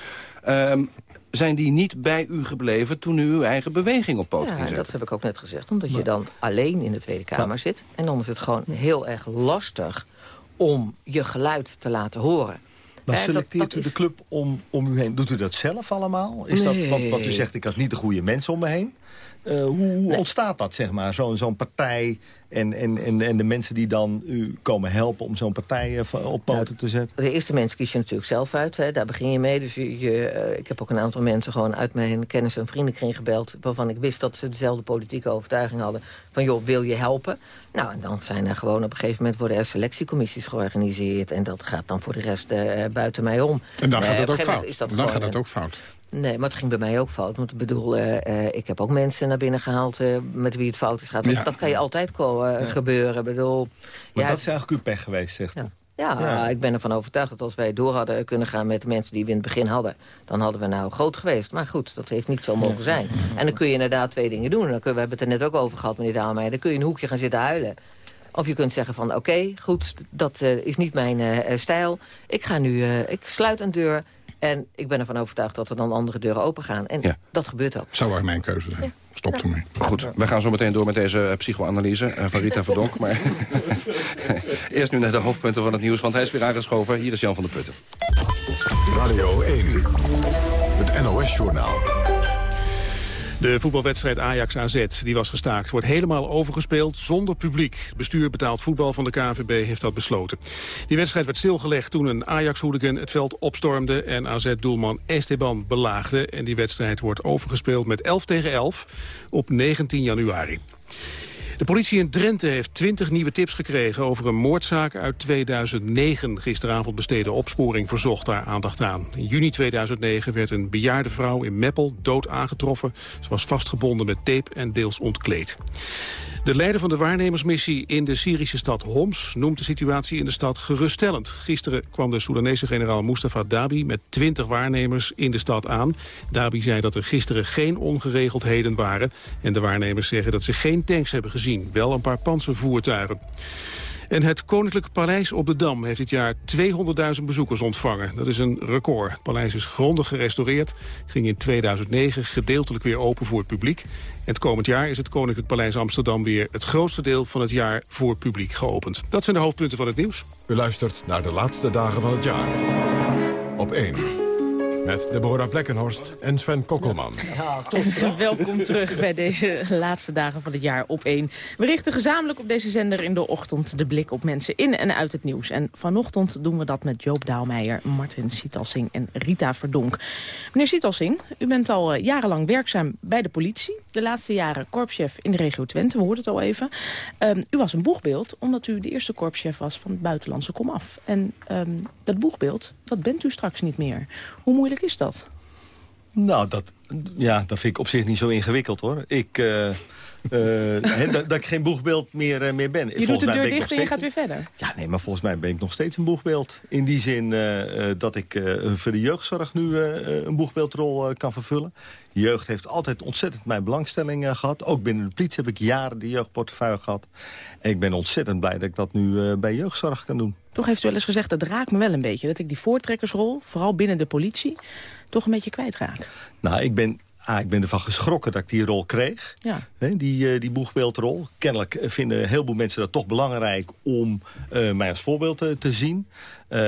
ehm, zijn die niet bij u gebleven toen u uw eigen beweging op poot ging Ja, zetten? dat heb ik ook net gezegd. Omdat je dan alleen in de Tweede Kamer zit. En dan is het gewoon heel erg lastig om je geluid te laten horen. Maar Eh, dat- selecteert dat u de club om, om u heen? Doet u dat zelf allemaal? Is dat, want, want u zegt, ik had niet de goede mensen om me heen. Hoe, hoe ontstaat dat, zeg maar? Zo'n zo'n partij en, en, en, en de mensen die dan u komen helpen om zo'n partij op poten te zetten? De eerste mensen kies je natuurlijk zelf uit. Hè. Daar begin je mee. Dus je, je, ik heb ook een aantal mensen gewoon uit mijn kennis- en vriendenkring gebeld... waarvan ik wist dat ze dezelfde politieke overtuiging hadden. Van joh, wil je helpen? Nou, en dan zijn er gewoon op een gegeven moment worden er selectiecommissies georganiseerd. En dat gaat dan voor de rest uh, buiten mij om. En dan gaat het ook fout. dan gaat het ook fout. Nee, maar het ging bij mij ook fout. Want ik bedoel, uh, uh, ik heb ook mensen naar binnen gehaald... Uh, met wie het fout is gaat. Ja. Dat kan je altijd ja. gebeuren. Ik bedoel, maar ja, dat is eigenlijk uw pech geweest, zegt u. Ja, ik ben ervan overtuigd dat als wij door hadden kunnen gaan met de mensen die we in het begin hadden, dan hadden we nou groot geweest. Maar goed, dat heeft niet zo mogen zijn. En dan kun je inderdaad twee dingen doen. Dan kun, we hebben het er net ook over gehad, meneer Daalmeijer. Dan kun je in een hoekje gaan zitten huilen. Of je kunt zeggen van, oké, goed, dat uh, is niet mijn uh, stijl. Ik ga nu, uh, ik sluit een deur en ik ben ervan overtuigd dat er dan andere deuren open gaan. En ja. dat gebeurt ook. Zou ook mijn keuze zijn. Ja. Stop ermee. Goed, we gaan zo meteen door met deze psychoanalyse van Rita Verdonk. Maar eerst nu naar de hoofdpunten van het nieuws, want hij is weer aangeschoven. Hier is Jan van der Putten. Radio 1, het NOS-journaal. De voetbalwedstrijd Ajax-AZ, die was gestaakt, wordt helemaal overgespeeld zonder publiek. Het bestuur betaald voetbal van de KNVB heeft dat besloten. Die wedstrijd werd stilgelegd toen een Ajax-hooligan het veld opstormde... en AZ-doelman Esteban belaagde. En die wedstrijd wordt overgespeeld met 11 tegen 11 op 19 januari. De politie in Drenthe heeft 20 nieuwe tips gekregen over een moordzaak uit 2009. Gisteravond besteedde opsporing verzocht daar aandacht aan. In juni 2009 werd een bejaarde vrouw in Meppel dood aangetroffen. Ze was vastgebonden met tape en deels ontkleed. De leider van de waarnemersmissie in de Syrische stad Homs noemt de situatie in de stad geruststellend. Gisteren kwam de Soedanese generaal Mustafa Dabi met 20 waarnemers in de stad aan. Dabi zei dat er gisteren geen ongeregeldheden waren. En de waarnemers zeggen dat ze geen tanks hebben gezien, wel een paar panzervoertuigen. En het Koninklijk Paleis op de Dam heeft dit jaar 200.000 bezoekers ontvangen. Dat is een record. Het paleis is grondig gerestaureerd, ging in 2009 gedeeltelijk weer open voor het publiek. En het komend jaar is het Koninklijk Paleis Amsterdam weer het grootste deel van het jaar voor het publiek geopend. Dat zijn de hoofdpunten van het nieuws. U luistert naar de laatste dagen van het jaar. Op 1. Met Deborah Plekkenhorst en Sven Kokkelman. Ja, welkom terug bij deze laatste dagen van het jaar op één. We richten gezamenlijk op deze zender in de ochtend de blik op mensen in en uit het nieuws. En vanochtend doen we dat met Joop Daalmeijer, Martin Sietalsing en Rita Verdonk. Meneer Sietalsing, u bent al uh, jarenlang werkzaam bij de politie. De laatste jaren korpschef in de regio Twente, we hoorden het al even. Um, u was een boegbeeld omdat u de eerste korpschef was van het buitenlandse komaf. En um, dat boegbeeld, dat bent u straks niet meer. Hoe moeilijk is dat? Nou, dat, ja, dat vind ik op zich niet zo ingewikkeld, hoor. Ik, uh, uh, dat, dat, ik geen boegbeeld meer, uh, meer ben. Je volgens doet de deur dicht en je gaat weer verder. Ja, nee, maar volgens mij ben ik nog steeds een boegbeeld. In die zin dat ik voor de jeugdzorg nu een boegbeeldrol kan vervullen. De jeugd heeft altijd ontzettend mijn belangstelling gehad. Ook binnen de politie heb ik jaren de jeugdportefeuille gehad. En ik ben ontzettend blij dat ik dat nu bij jeugdzorg kan doen. Toch heeft u wel eens gezegd, dat raakt me wel een beetje. Dat ik die voortrekkersrol, vooral binnen de politie, toch een beetje kwijtraak. Nou, ik ben Ah, ik ben ervan geschrokken dat ik die rol kreeg. Ja. die, uh, die boegbeeldrol. Kennelijk vinden heel veel mensen dat toch belangrijk om uh, mij als voorbeeld te, te zien. Uh,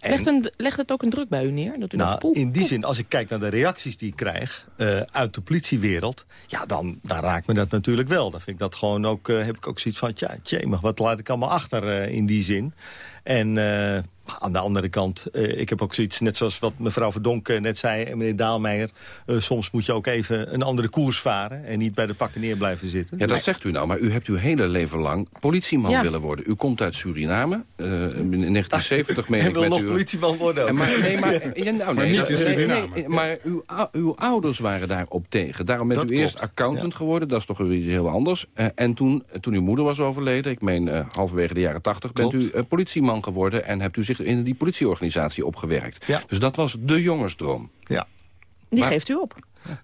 legt, een, legt het ook een druk bij u neer? Dat u nou, poep, in die zin, als ik kijk naar de reacties die ik krijg uit de politiewereld... ja, dan, dan raakt me dat natuurlijk wel. Dan vind ik dat gewoon ook, heb ik ook zoiets van... tja, tjee, maar wat laat ik allemaal achter in die zin? En aan de andere kant, uh, ik heb ook zoiets, net zoals wat mevrouw Verdonk uh, net zei... en meneer Daalmeijer, uh, soms moet je ook even een andere koers varen... en niet bij de pakken neer blijven zitten. Ja, dat zegt u nou, maar u hebt uw hele leven lang politieman ja. willen worden. U komt uit Suriname, in 1970 meen ik wil nog politieman worden ook. Maar, nee, maar, ja, nou, nee, maar, nee, nee, maar uw, uw ouders waren daarop tegen. Daarom bent dat u eerst accountant ja. geworden, dat is toch iets heel anders. en toen, toen uw moeder was overleden, ik meen halverwege de jaren 80... bent u politieman geworden en hebt u zich in die politieorganisatie opgewerkt. Ja. Dus dat was de jongensdroom. Ja. Die maar, geeft u op?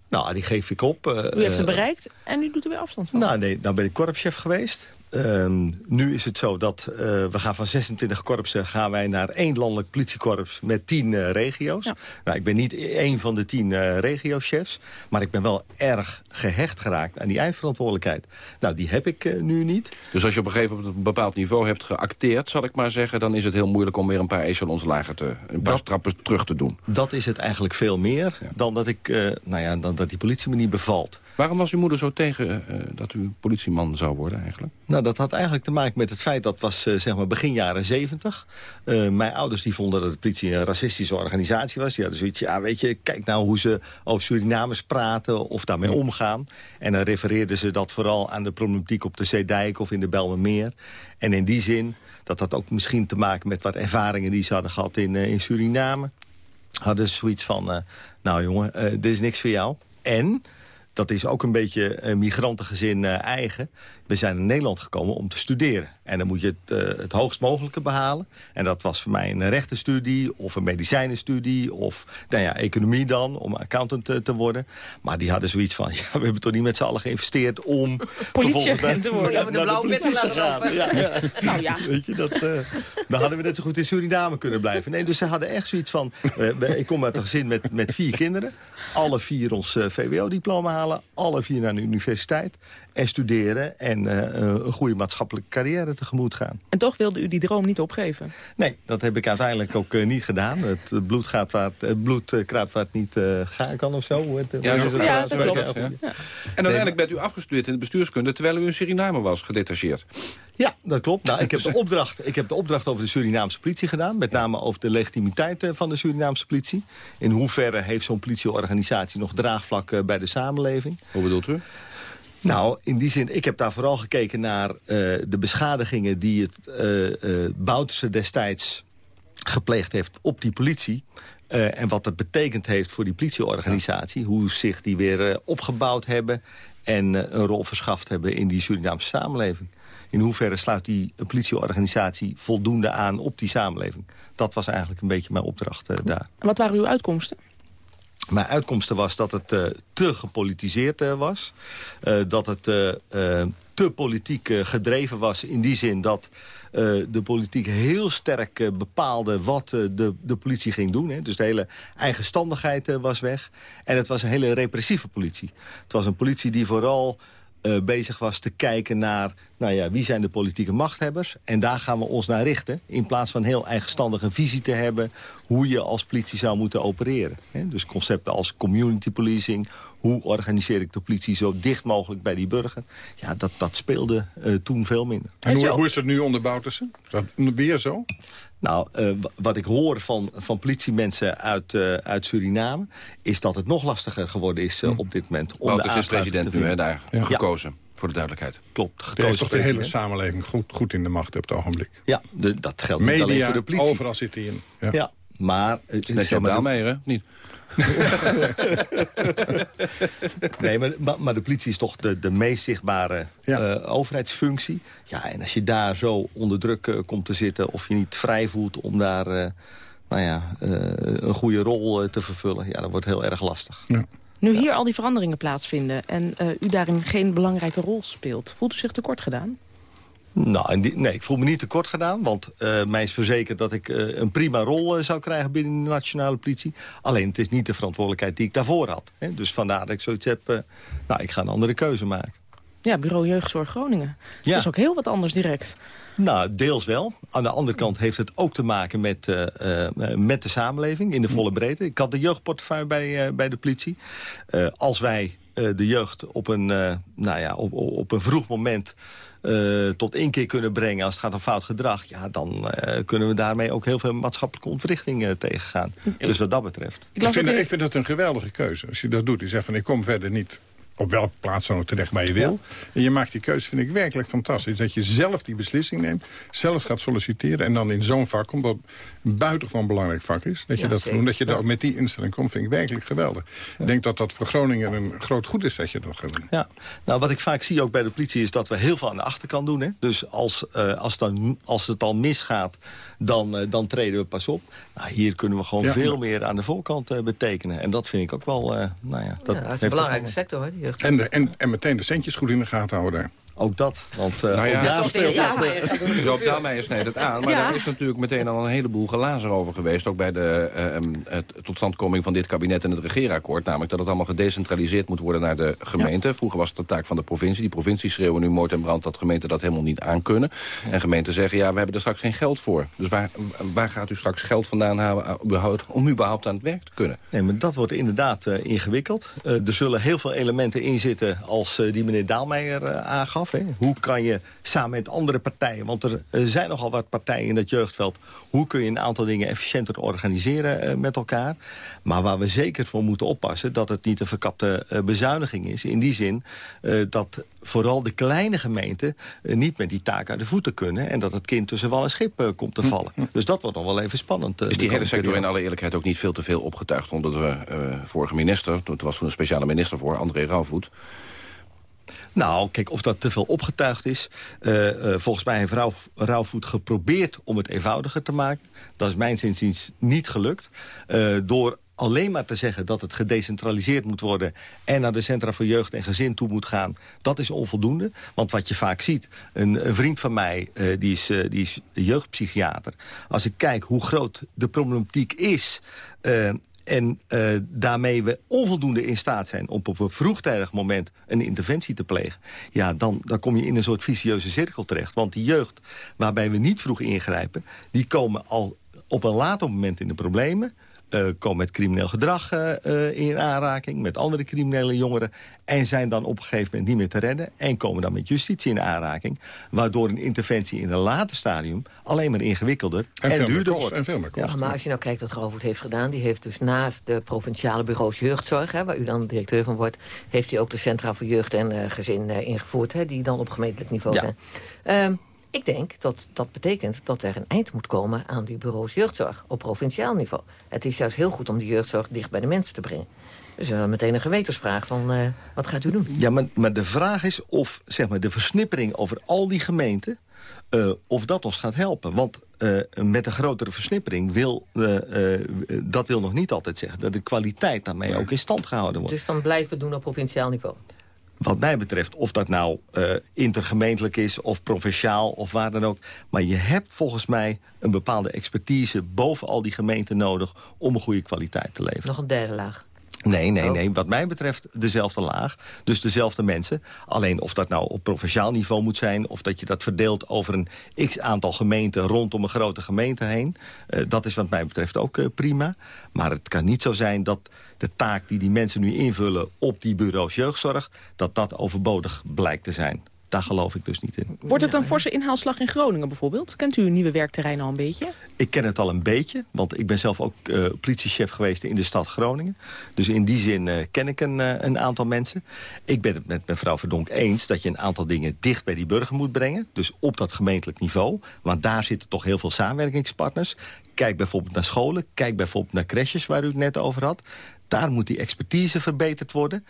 Nou, die geef ik op. Uh, u heeft ze bereikt en u doet er weer afstand van? Nou, nee, dan ben ik korpschef geweest. Um, nu is het zo dat uh, we gaan van 26 korpsen gaan wij naar één landelijk politiekorps met 10 uh, regio's. Ja. Nou, ik ben niet één van de 10 uh, regiochefs, maar ik ben wel erg gehecht geraakt aan die eindverantwoordelijkheid. Nou, die heb ik nu niet. Dus als je op een gegeven moment op een bepaald niveau hebt geacteerd, zal ik maar zeggen, dan is het heel moeilijk om weer een paar echelons lager te, een paar dat, trappen terug te doen. Dat is het eigenlijk veel meer ja. dan, dat ik, nou ja, dan dat die politie me niet bevalt. Waarom was uw moeder zo tegen uh, dat u politieman zou worden eigenlijk? Nou, dat had eigenlijk te maken met het feit dat was uh, zeg maar begin jaren zeventig. Uh, mijn ouders die vonden dat de politie een racistische organisatie was. Die hadden zoiets, ja weet je, kijk nou hoe ze over Surinamers praten of daarmee omgaan. En dan refereerden ze dat vooral aan de problematiek op de Zeedijk of in de Belmermeer. En in die zin, dat had ook misschien te maken met wat ervaringen die ze hadden gehad in, in Suriname. Hadden ze zoiets van, nou jongen, dit is niks voor jou. En dat is ook een beetje een migrantengezin uh, eigen. We zijn in Nederland gekomen om te studeren. En dan moet je het, uh, het hoogst mogelijke behalen. En dat was voor mij een rechtenstudie of een medicijnenstudie... of nou ja, economie dan, om accountant te, te, worden. Maar die hadden zoiets van... ja, we hebben toch niet met z'n allen geïnvesteerd om... Politieagent te worden. Ja, de blauwe pet laten lopen. Ja, ja. nou ja. Weet je, dat, uh, dan hadden we net zo goed in Suriname kunnen blijven. Nee, dus ze hadden echt zoiets van... ik kom uit een gezin met, met vier kinderen. Alle vier ons VWO-diploma halen. Alle vier naar de universiteit en studeren en uh, een goede maatschappelijke carrière tegemoet gaan. En toch wilde u die droom niet opgeven? Nee, dat heb ik uiteindelijk ook uh, niet gedaan. Het bloed, gaat waar, het bloed uh, kruipt waar het niet gaan kan of zo. Het, ja, zo ja, dat klopt. Ja. Ja. En uiteindelijk bent u afgestudeerd in de bestuurskunde... terwijl u in Suriname was gedetacheerd. Ja, dat klopt. Nou, ik, heb de opdracht, ik heb de opdracht over de Surinaamse politie gedaan. Met name over de legitimiteit van de Surinaamse politie. In hoeverre heeft zo'n politieorganisatie nog draagvlak bij de samenleving? Hoe bedoelt u? Nou, in die zin, ik heb daar vooral gekeken naar uh, de beschadigingen... die het uh, uh, Bouterse destijds gepleegd heeft op die politie... Uh, en wat dat betekend heeft voor die politieorganisatie. Ja. Hoe zich die weer uh, opgebouwd hebben en uh, een rol verschaft hebben in die Surinaamse samenleving. In hoeverre sluit die politieorganisatie voldoende aan op die samenleving? Dat was eigenlijk een beetje mijn opdracht daar. En wat waren uw uitkomsten? Mijn uitkomsten was dat het uh, te gepolitiseerd uh, was. Uh, dat het te politiek gedreven was in die zin dat de politiek heel sterk bepaalde wat de, de politie ging doen. Hè. Dus de hele eigenstandigheid was weg. En het was een hele repressieve politie. Het was een politie die vooral uh, bezig was te kijken naar... nou ja, wie zijn de politieke machthebbers? En daar gaan we ons naar richten. In plaats van heel eigenstandige visie te hebben... hoe je als politie zou moeten opereren. Hè? Dus concepten als community policing... hoe organiseer ik de politie zo dicht mogelijk bij die burger? Ja, dat, dat speelde uh, toen veel minder. En hoe, hoe is het nu onder Boutersen? Is dat weer zo? Nou, uh, wat ik hoor van, van politiemensen uit, uh, uit Suriname... is dat het nog lastiger geworden is uh, op dit moment. Om Wouters is president nu, hè, daar ja. gekozen. Voor de duidelijkheid. Klopt. Gekozen heeft toch de hele samenleving goed, goed in de macht op het ogenblik. Ja, de, dat geldt Media, niet alleen voor de politie. overal zit hij in. Ja, ja maar... Het is net zo mee, hè? Niet? Nee, maar, maar, de politie is toch de, de meest zichtbare ja. uh, overheidsfunctie. Ja, en als je daar zo onder druk uh, komt te zitten... of je niet vrij voelt om daar uh, nou ja, een goede rol te vervullen... ja, dat wordt heel erg lastig. Ja. Nu hier al die veranderingen plaatsvinden... en u daarin geen belangrijke rol speelt... voelt u zich tekort gedaan? Nou, nee, ik voel me niet tekort gedaan. Want uh, mij is verzekerd dat ik uh, een prima rol uh, zou krijgen binnen de nationale politie. Alleen het is niet de verantwoordelijkheid die ik daarvoor had. Hè? Dus vandaar dat ik zoiets heb, nou, ik ga een andere keuze maken. Ja, bureau Jeugdzorg Groningen. Ja. Dat is ook heel wat anders direct. Nou, deels wel. Aan de andere kant heeft het ook te maken met, met de samenleving in de volle breedte. Ik had de jeugdportefeuille bij, bij de politie. als wij de jeugd op een, nou ja, op, op een vroeg moment... Uh, tot één keer kunnen brengen als het gaat om fout gedrag... Ja, dan uh, kunnen we daarmee ook heel veel maatschappelijke ontwrichting uh, tegengaan. Dus wat dat betreft. Ik, ik vind, ik vind het een geweldige keuze. Als je dat doet, je zegt van ik kom verder niet op welke plaats dan ook terecht waar je wil. En je maakt die keuze, vind ik werkelijk fantastisch. Dat je zelf die beslissing neemt, zelf gaat solliciteren... en dan in zo'n vak, omdat een buitengewoon belangrijk vak is... dat je ja, dat zeker. dat je daar met die instelling komt, vind ik werkelijk geweldig. Ik denk dat dat voor Groningen een groot goed is dat je dat gaat doen. Ja, nou wat ik vaak zie ook bij de politie... is dat we heel veel aan de achterkant doen. Hè? Dus als, uh, als, dan, als het al misgaat, dan, uh, dan treden we pas op. Nou, hier kunnen we gewoon ja, veel meer aan de voorkant uh, betekenen. En dat vind ik ook wel... nou ja, dat, ja, dat is een belangrijke sector, hoor. En, de, en, en meteen de centjes goed in de gaten houden daar. Ook dat. Want uh, nou ja, ook daar speelt dat... Joop Daalmeijer snijdt het aan. Maar ja. daar is natuurlijk meteen al een heleboel glazen over geweest. Ook bij de uh, totstandkoming van dit kabinet en het regeerakkoord. Namelijk dat het allemaal gedecentraliseerd moet worden naar de gemeente. Ja. Vroeger was het de taak van de provincie. Die provincies schreeuwen nu moord en brand dat gemeenten dat helemaal niet aankunnen. Ja. En gemeenten zeggen, ja, we hebben er straks geen geld voor. Dus waar, waar gaat u straks geld vandaan halen om überhaupt aan het werk te kunnen? Nee, maar dat wordt inderdaad uh, ingewikkeld. er zullen heel veel elementen in zitten als die meneer Daalmeijer aangaf. Hè? Hoe kan je samen met andere partijen... want er zijn nogal wat partijen in dat jeugdveld... hoe kun je een aantal dingen efficiënter organiseren uh, met elkaar. Maar waar we zeker voor moeten oppassen... dat het niet een verkapte uh, bezuiniging is. In die zin uh, dat vooral de kleine gemeenten... niet met die taak uit de voeten kunnen... en dat het kind tussen wal en schip komt te vallen. Dus dat wordt nog wel even spannend. is die hele sector in alle eerlijkheid ook niet veel te veel opgetuigd... onder de vorige minister, het was toen een speciale minister voor, André Rauwvoet... Nou, kijk, of dat te veel opgetuigd is. Uh, uh, volgens mij heeft Rauw, Rauwvoet geprobeerd om het eenvoudiger te maken. Dat is mijn zinziens niet gelukt. Uh, door alleen maar te zeggen dat het gedecentraliseerd moet worden... en naar de Centra voor Jeugd en Gezin toe moet gaan... dat is onvoldoende. Want wat je vaak ziet, een, vriend van mij, die, is, die is jeugdpsychiater... als ik kijk hoe groot de problematiek is... en uh, daarmee we onvoldoende in staat zijn om op een vroegtijdig moment een interventie te plegen. Ja, dan, dan kom je in een soort vicieuze cirkel terecht. Want die jeugd waarbij we niet vroeg ingrijpen, die komen al op een later moment in de problemen uh, komen met crimineel gedrag uh, in aanraking... met andere criminele jongeren... en zijn dan op een gegeven moment niet meer te redden... en komen dan met justitie in aanraking... waardoor een interventie in een later stadium... alleen maar ingewikkelder en, en duurder wordt. En veel meer kost. Ja, maar als je nou kijkt wat Grovoet heeft gedaan... die heeft dus naast de provinciale bureaus jeugdzorg... Hè, waar u dan directeur van wordt... heeft hij ook de Centra voor Jeugd en uh, Gezin ingevoerd... Hè, die dan op gemeentelijk niveau ja. zijn. Uh, ik denk dat dat betekent dat er een eind moet komen aan die bureaus jeugdzorg op provinciaal niveau. Het is juist heel goed om die jeugdzorg dicht bij de mensen te brengen. Dus uh, meteen een gewetensvraag van uh, wat gaat u doen? Ja, maar, maar de vraag is of zeg maar, de versnippering over al die gemeenten... Uh, of dat ons gaat helpen. Want uh, met een grotere versnippering wil, uh, dat wil nog niet altijd zeggen... dat de kwaliteit daarmee ook in stand gehouden wordt. Dus dan blijven doen op provinciaal niveau? Wat mij betreft, of dat nou uh, intergemeentelijk is of provinciaal of waar dan ook. Maar je hebt volgens mij een bepaalde expertise boven al die gemeenten nodig... om een goede kwaliteit te leveren. Nog een derde laag. Nee, nee, nee. Wat mij betreft dezelfde laag. Dus dezelfde mensen. Alleen of dat nou op provinciaal niveau moet zijn... of dat je dat verdeelt over een x-aantal gemeenten... rondom een grote gemeente heen. Uh, dat is wat mij betreft ook uh, prima. Maar het kan niet zo zijn dat de taak die die mensen nu invullen... op die bureaus jeugdzorg, dat dat overbodig blijkt te zijn. Daar geloof ik dus niet in. Wordt het een forse inhaalslag in Groningen bijvoorbeeld? Kent u uw nieuwe werkterrein al een beetje? Ik ken het al een beetje, want ik ben zelf ook uh, politiechef geweest in de stad Groningen. Dus in die zin uh, ken ik een, uh, een, aantal mensen. Ik ben het met mevrouw Verdonk eens dat je een aantal dingen dicht bij die burger moet brengen. Dus op dat gemeentelijk niveau. Want daar zitten toch heel veel samenwerkingspartners. Kijk bijvoorbeeld naar scholen, kijk bijvoorbeeld naar crèches waar u het net over had. Daar moet die expertise verbeterd worden.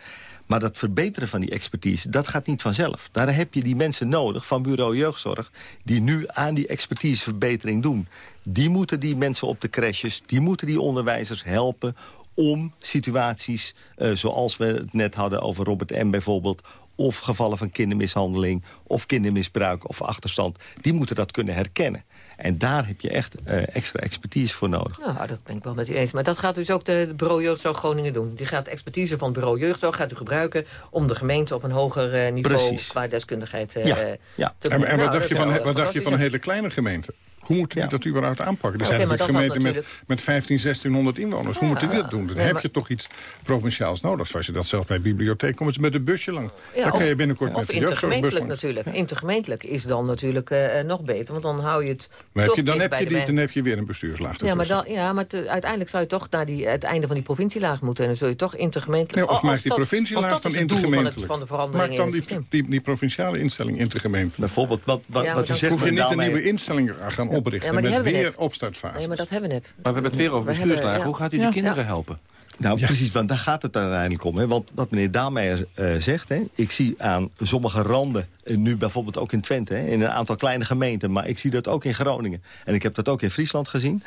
Maar dat verbeteren van die expertise, dat gaat niet vanzelf. Daar heb je die mensen nodig van bureau jeugdzorg... die nu aan die expertiseverbetering doen. Die moeten die mensen op de crèches, die moeten die onderwijzers helpen... om situaties, uh, zoals we het net hadden over Robert M. bijvoorbeeld of gevallen van kindermishandeling, of kindermisbruik of achterstand... die moeten dat kunnen herkennen. En daar heb je echt uh, extra expertise voor nodig. Nou, dat ben ik wel met u eens. Maar dat gaat dus ook de, de bureau jeugdzorg Groningen doen. Die gaat expertise van het bureau jeugdzorg gaat u gebruiken... om de gemeente op een hoger uh, niveau Precies. qua deskundigheid uh, ja, ja. te En, en wat nou, dacht je van, wat dacht je van een hele kleine gemeente? Hoe moeten die dat überhaupt aanpakken? Er zijn natuurlijk gemeenten met, met 15, 1600 inwoners. Hoe moeten die dat doen? Dan heb maar- je toch iets provinciaals nodig. Zoals je dat zelfs bij de bibliotheek komt met een busje langs. Ja, dan of- kan je binnenkort Of met de intergemeentelijk langs. natuurlijk. Intergemeentelijk is dan natuurlijk eh, nog beter. Want dan hou je het Maar heb toch je, dan, heb je die, dan heb je weer een bestuurslaag Ja, maar, dan, ja, maar te- uiteindelijk zou je toch naar die, het einde van die provincielaag moeten. En dan zul je toch intergemeentelijk... Ja, of als maak die provincielaag dan van, het, intergemeentelijk. van de verandering Maak dan die, die, die provinciale instelling intergemeentelijk. Bijvoorbeeld, wat, wat, wat u zegt... Hoef je niet een nieuwe instelling gaan oprichten Ja, met weer opstartfase. Nee, maar dat hebben we net. Maar we hebben het weer over hebben- bestuurslagen. ja. Hoe gaat u Ja. die kinderen Ja. helpen? Nou, precies, want daar gaat het uiteindelijk om. Hè? Want wat meneer Daalmeijer eh, zegt, hè, ik zie aan sommige randen... en nu bijvoorbeeld ook in Twente, hè, in een aantal kleine gemeenten... maar ik zie dat ook in Groningen. En ik heb dat ook in Friesland gezien.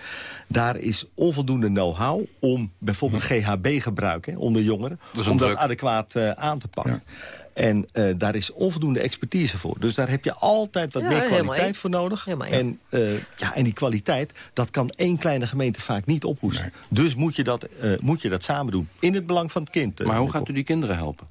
Daar is onvoldoende know-how om bijvoorbeeld GHB-gebruik hè, onder jongeren... Om dat adequaat eh, aan te pakken. En uh, daar is onvoldoende expertise voor. Dus daar heb je altijd wat Ja, meer kwaliteit voor nodig. En, uh, ja, en die kwaliteit, dat kan één kleine gemeente vaak niet ophoesten. Dus moet je, dat, uh, moet je dat samen doen. In het belang van het kind. uh, Maar hoe gaat u die kinderen helpen?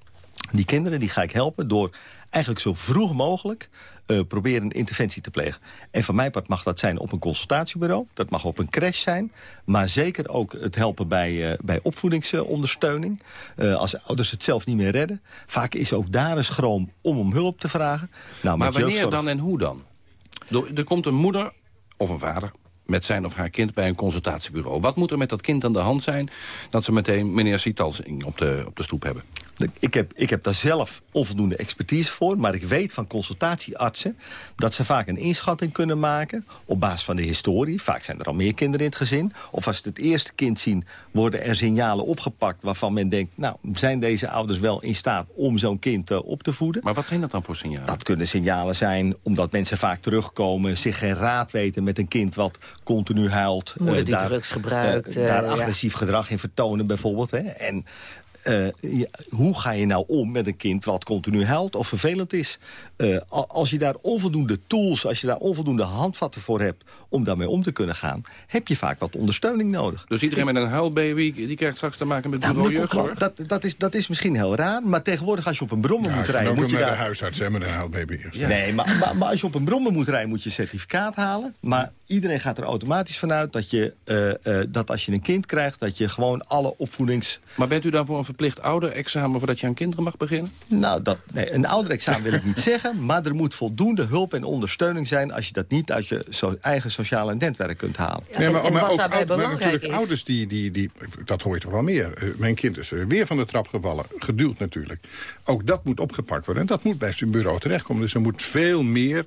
Die kinderen die ga ik helpen door eigenlijk zo vroeg mogelijk uh, proberen een interventie te plegen. En van mijn part mag dat zijn op een consultatiebureau. Dat mag op een crash zijn. Maar zeker ook het helpen bij, uh, bij opvoedingsondersteuning. Uh, als ouders het zelf niet meer redden. Vaak is ook daar een schroom om om hulp te vragen. Nou, maar wanneer jeugdzorg- dan en hoe dan? Er, er komt een moeder of een vader met zijn of haar kind bij een consultatiebureau. Wat moet er met dat kind aan de hand zijn... dat ze meteen meneer Sietalsing op de, op de stoep hebben? Ik heb, ik heb daar zelf onvoldoende expertise voor. Maar ik weet van consultatieartsen dat ze vaak een inschatting kunnen maken... op basis van de historie. Vaak zijn er al meer kinderen in het gezin. Of als ze het eerste kind zien, worden er signalen opgepakt... waarvan men denkt, nou, zijn deze ouders wel in staat om zo'n kind uh, op te voeden? Maar wat zijn dat dan voor signalen? Dat kunnen signalen zijn omdat mensen vaak terugkomen... zich geen raad weten met een kind wat continu huilt. Moeder uh, die drugs gebruikt, Uh, daar agressief gedrag in vertonen bijvoorbeeld. Hè. En uh, ja, hoe ga je nou om met een kind wat continu huilt of vervelend is? Uh, als je daar onvoldoende tools, als je daar onvoldoende handvatten voor hebt... om daarmee om te kunnen gaan, heb je vaak wat ondersteuning nodig. Dus iedereen met een huilbaby, die krijgt straks te maken met Nou, dat, dat, is, dat is misschien heel raar, maar tegenwoordig als je op een brommer Ja, moet rijden... moet je naar de daar... huisarts hè, met een huilbaby. eerst. Nee, maar, maar, maar als je op een brommer moet rijden, moet je een certificaat halen. Maar iedereen gaat er automatisch vanuit dat, je, uh, uh, dat als je een kind krijgt... dat je gewoon alle opvoedings... Maar bent u dan voor een verplicht ouderexamen... voordat je aan kinderen mag beginnen? Nou, dat, nee, een ouderexamen wil ik niet zeggen... maar er moet voldoende hulp en ondersteuning zijn... als je dat niet uit je eigen sociale netwerk kunt halen. Ja, Nee, maar, en maar wat ook maar natuurlijk is- ouders die, die, die... Dat hoor je toch wel meer. Eh, mijn kind is eh, weer van de trap gevallen. Geduwd natuurlijk. Ook dat moet opgepakt worden. En dat moet bij zijn bureau terechtkomen. Dus er moet veel meer,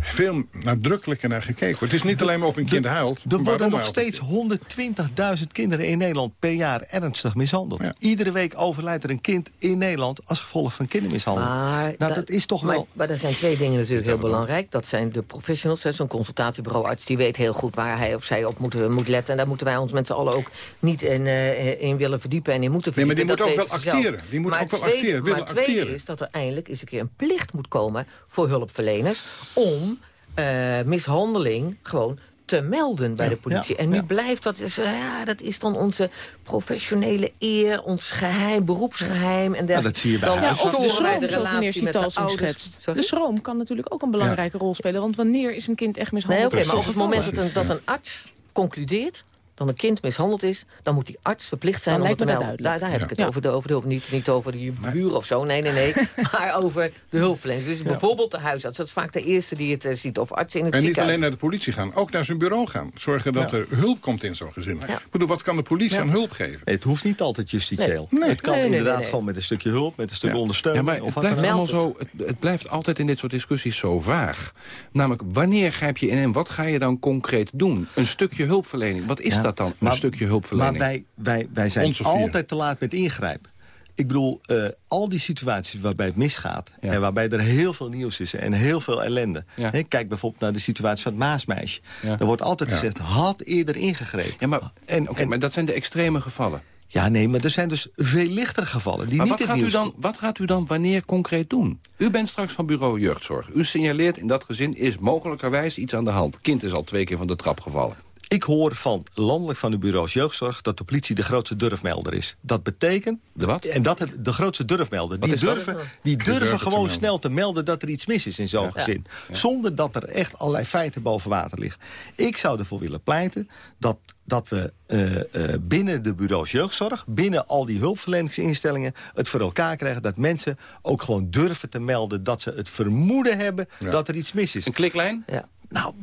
veel nadrukkelijker naar gekeken worden. Het is niet alleen maar of een kind huilt. Er worden nog steeds 120.000 kinderen in Nederland per jaar ernstig mishandeld. Iedere week overlijdt er een kind in Nederland als gevolg van kindermishandeling. Maar, nou, da- dat is toch maar, wel... Maar er zijn twee dingen natuurlijk heel belangrijk. Dat zijn de professionals. Zo'n consultatiebureauarts die weet heel goed waar hij of zij op moet, moet letten. En daar moeten wij ons met z'n allen ook niet in, eh, in willen verdiepen en in moeten Nee, maar die Dat moet ook wel acteren. Die moet maar ook wel twee- acteren, willen Maar het tweede acteren. is dat er eindelijk eens een keer een plicht moet komen... voor hulpverleners om eh, mishandeling gewoon te melden bij Ja, de politie. ja, en nu ja. blijft dat, is, eh, ja, dat is dan onze professionele eer, ons geheim, beroepsgeheim. En dat zie je bij dan Ja, of de schroom, de zoals meneer relatie met de Sietalsing ouders. schetst. Sorry? De schroom kan natuurlijk ook een belangrijke rol spelen. Want wanneer is een kind echt Nee, mishandeld? oké, of maar op het moment dat een, dat een arts concludeert dat een kind mishandeld is... dan moet die arts verplicht zijn Dan om het te me dat melden. Daar, daar heb ik het over, de, over de hulp. Niet, niet over de buren of zo, nee, nee, nee. maar over de hulpverleners. Dus bijvoorbeeld de huisarts. Dat is vaak de eerste die het eh, ziet. Of arts in het En niet ziekenhuis. alleen naar de politie gaan, ook naar zijn bureau gaan. Zorgen dat Ja. er hulp komt in zo'n gezin. Ik bedoel, wat kan de politie aan hulp geven? Het hoeft niet altijd justitieel. Nee. Nee. Het kan Nee, nee, inderdaad nee, nee. gewoon met een stukje hulp, met een stuk Ja. Ja, ondersteuning. maar het blijft dan allemaal zo. Het, het blijft altijd in dit soort discussies zo vaag. Namelijk, wanneer grijp je in en wat ga je dan concreet doen? Een stukje hulpverlening. Wat is Ja, dat dan? Een maar- stukje Maar hulpverlening. wij, wij, wij zijn altijd te laat met ingrijpen. Ik bedoel, eh, al die situaties waarbij het misgaat... Ja. en waarbij er heel veel nieuws is en heel veel ellende. Ja. Kijk bijvoorbeeld naar de situatie van het Maasmeisje. Ja. Er wordt altijd gezegd, had eerder ingegrepen. ja, maar, En- oké, en- maar dat zijn de extreme gevallen. Ja, nee, maar er zijn dus veel lichtere gevallen... die Maar niet wat gaat, u dan, wat gaat u dan wanneer concreet doen? U bent straks van bureau jeugdzorg. U signaleert in dat gezin is mogelijkerwijs iets aan de hand. Kind is al twee keer van de trap gevallen. Ik hoor van landelijk van de bureaus jeugdzorg... dat de politie de grootste durfmelder is. Dat betekent... De wat? En dat het, de grootste durfmelder. Wat Die dat? durven, die durven gewoon snel te melden dat er iets mis is in zo'n Ja. gezin. Zonder dat er echt allerlei feiten boven water liggen. Ik zou ervoor willen pleiten dat, dat we eh, eh, binnen de bureaus jeugdzorg... binnen al die hulpverleningsinstellingen het voor elkaar krijgen... dat mensen ook gewoon durven te melden... dat ze het vermoeden hebben Ja. dat er iets mis is. Een kliklijn? Ja. Nou,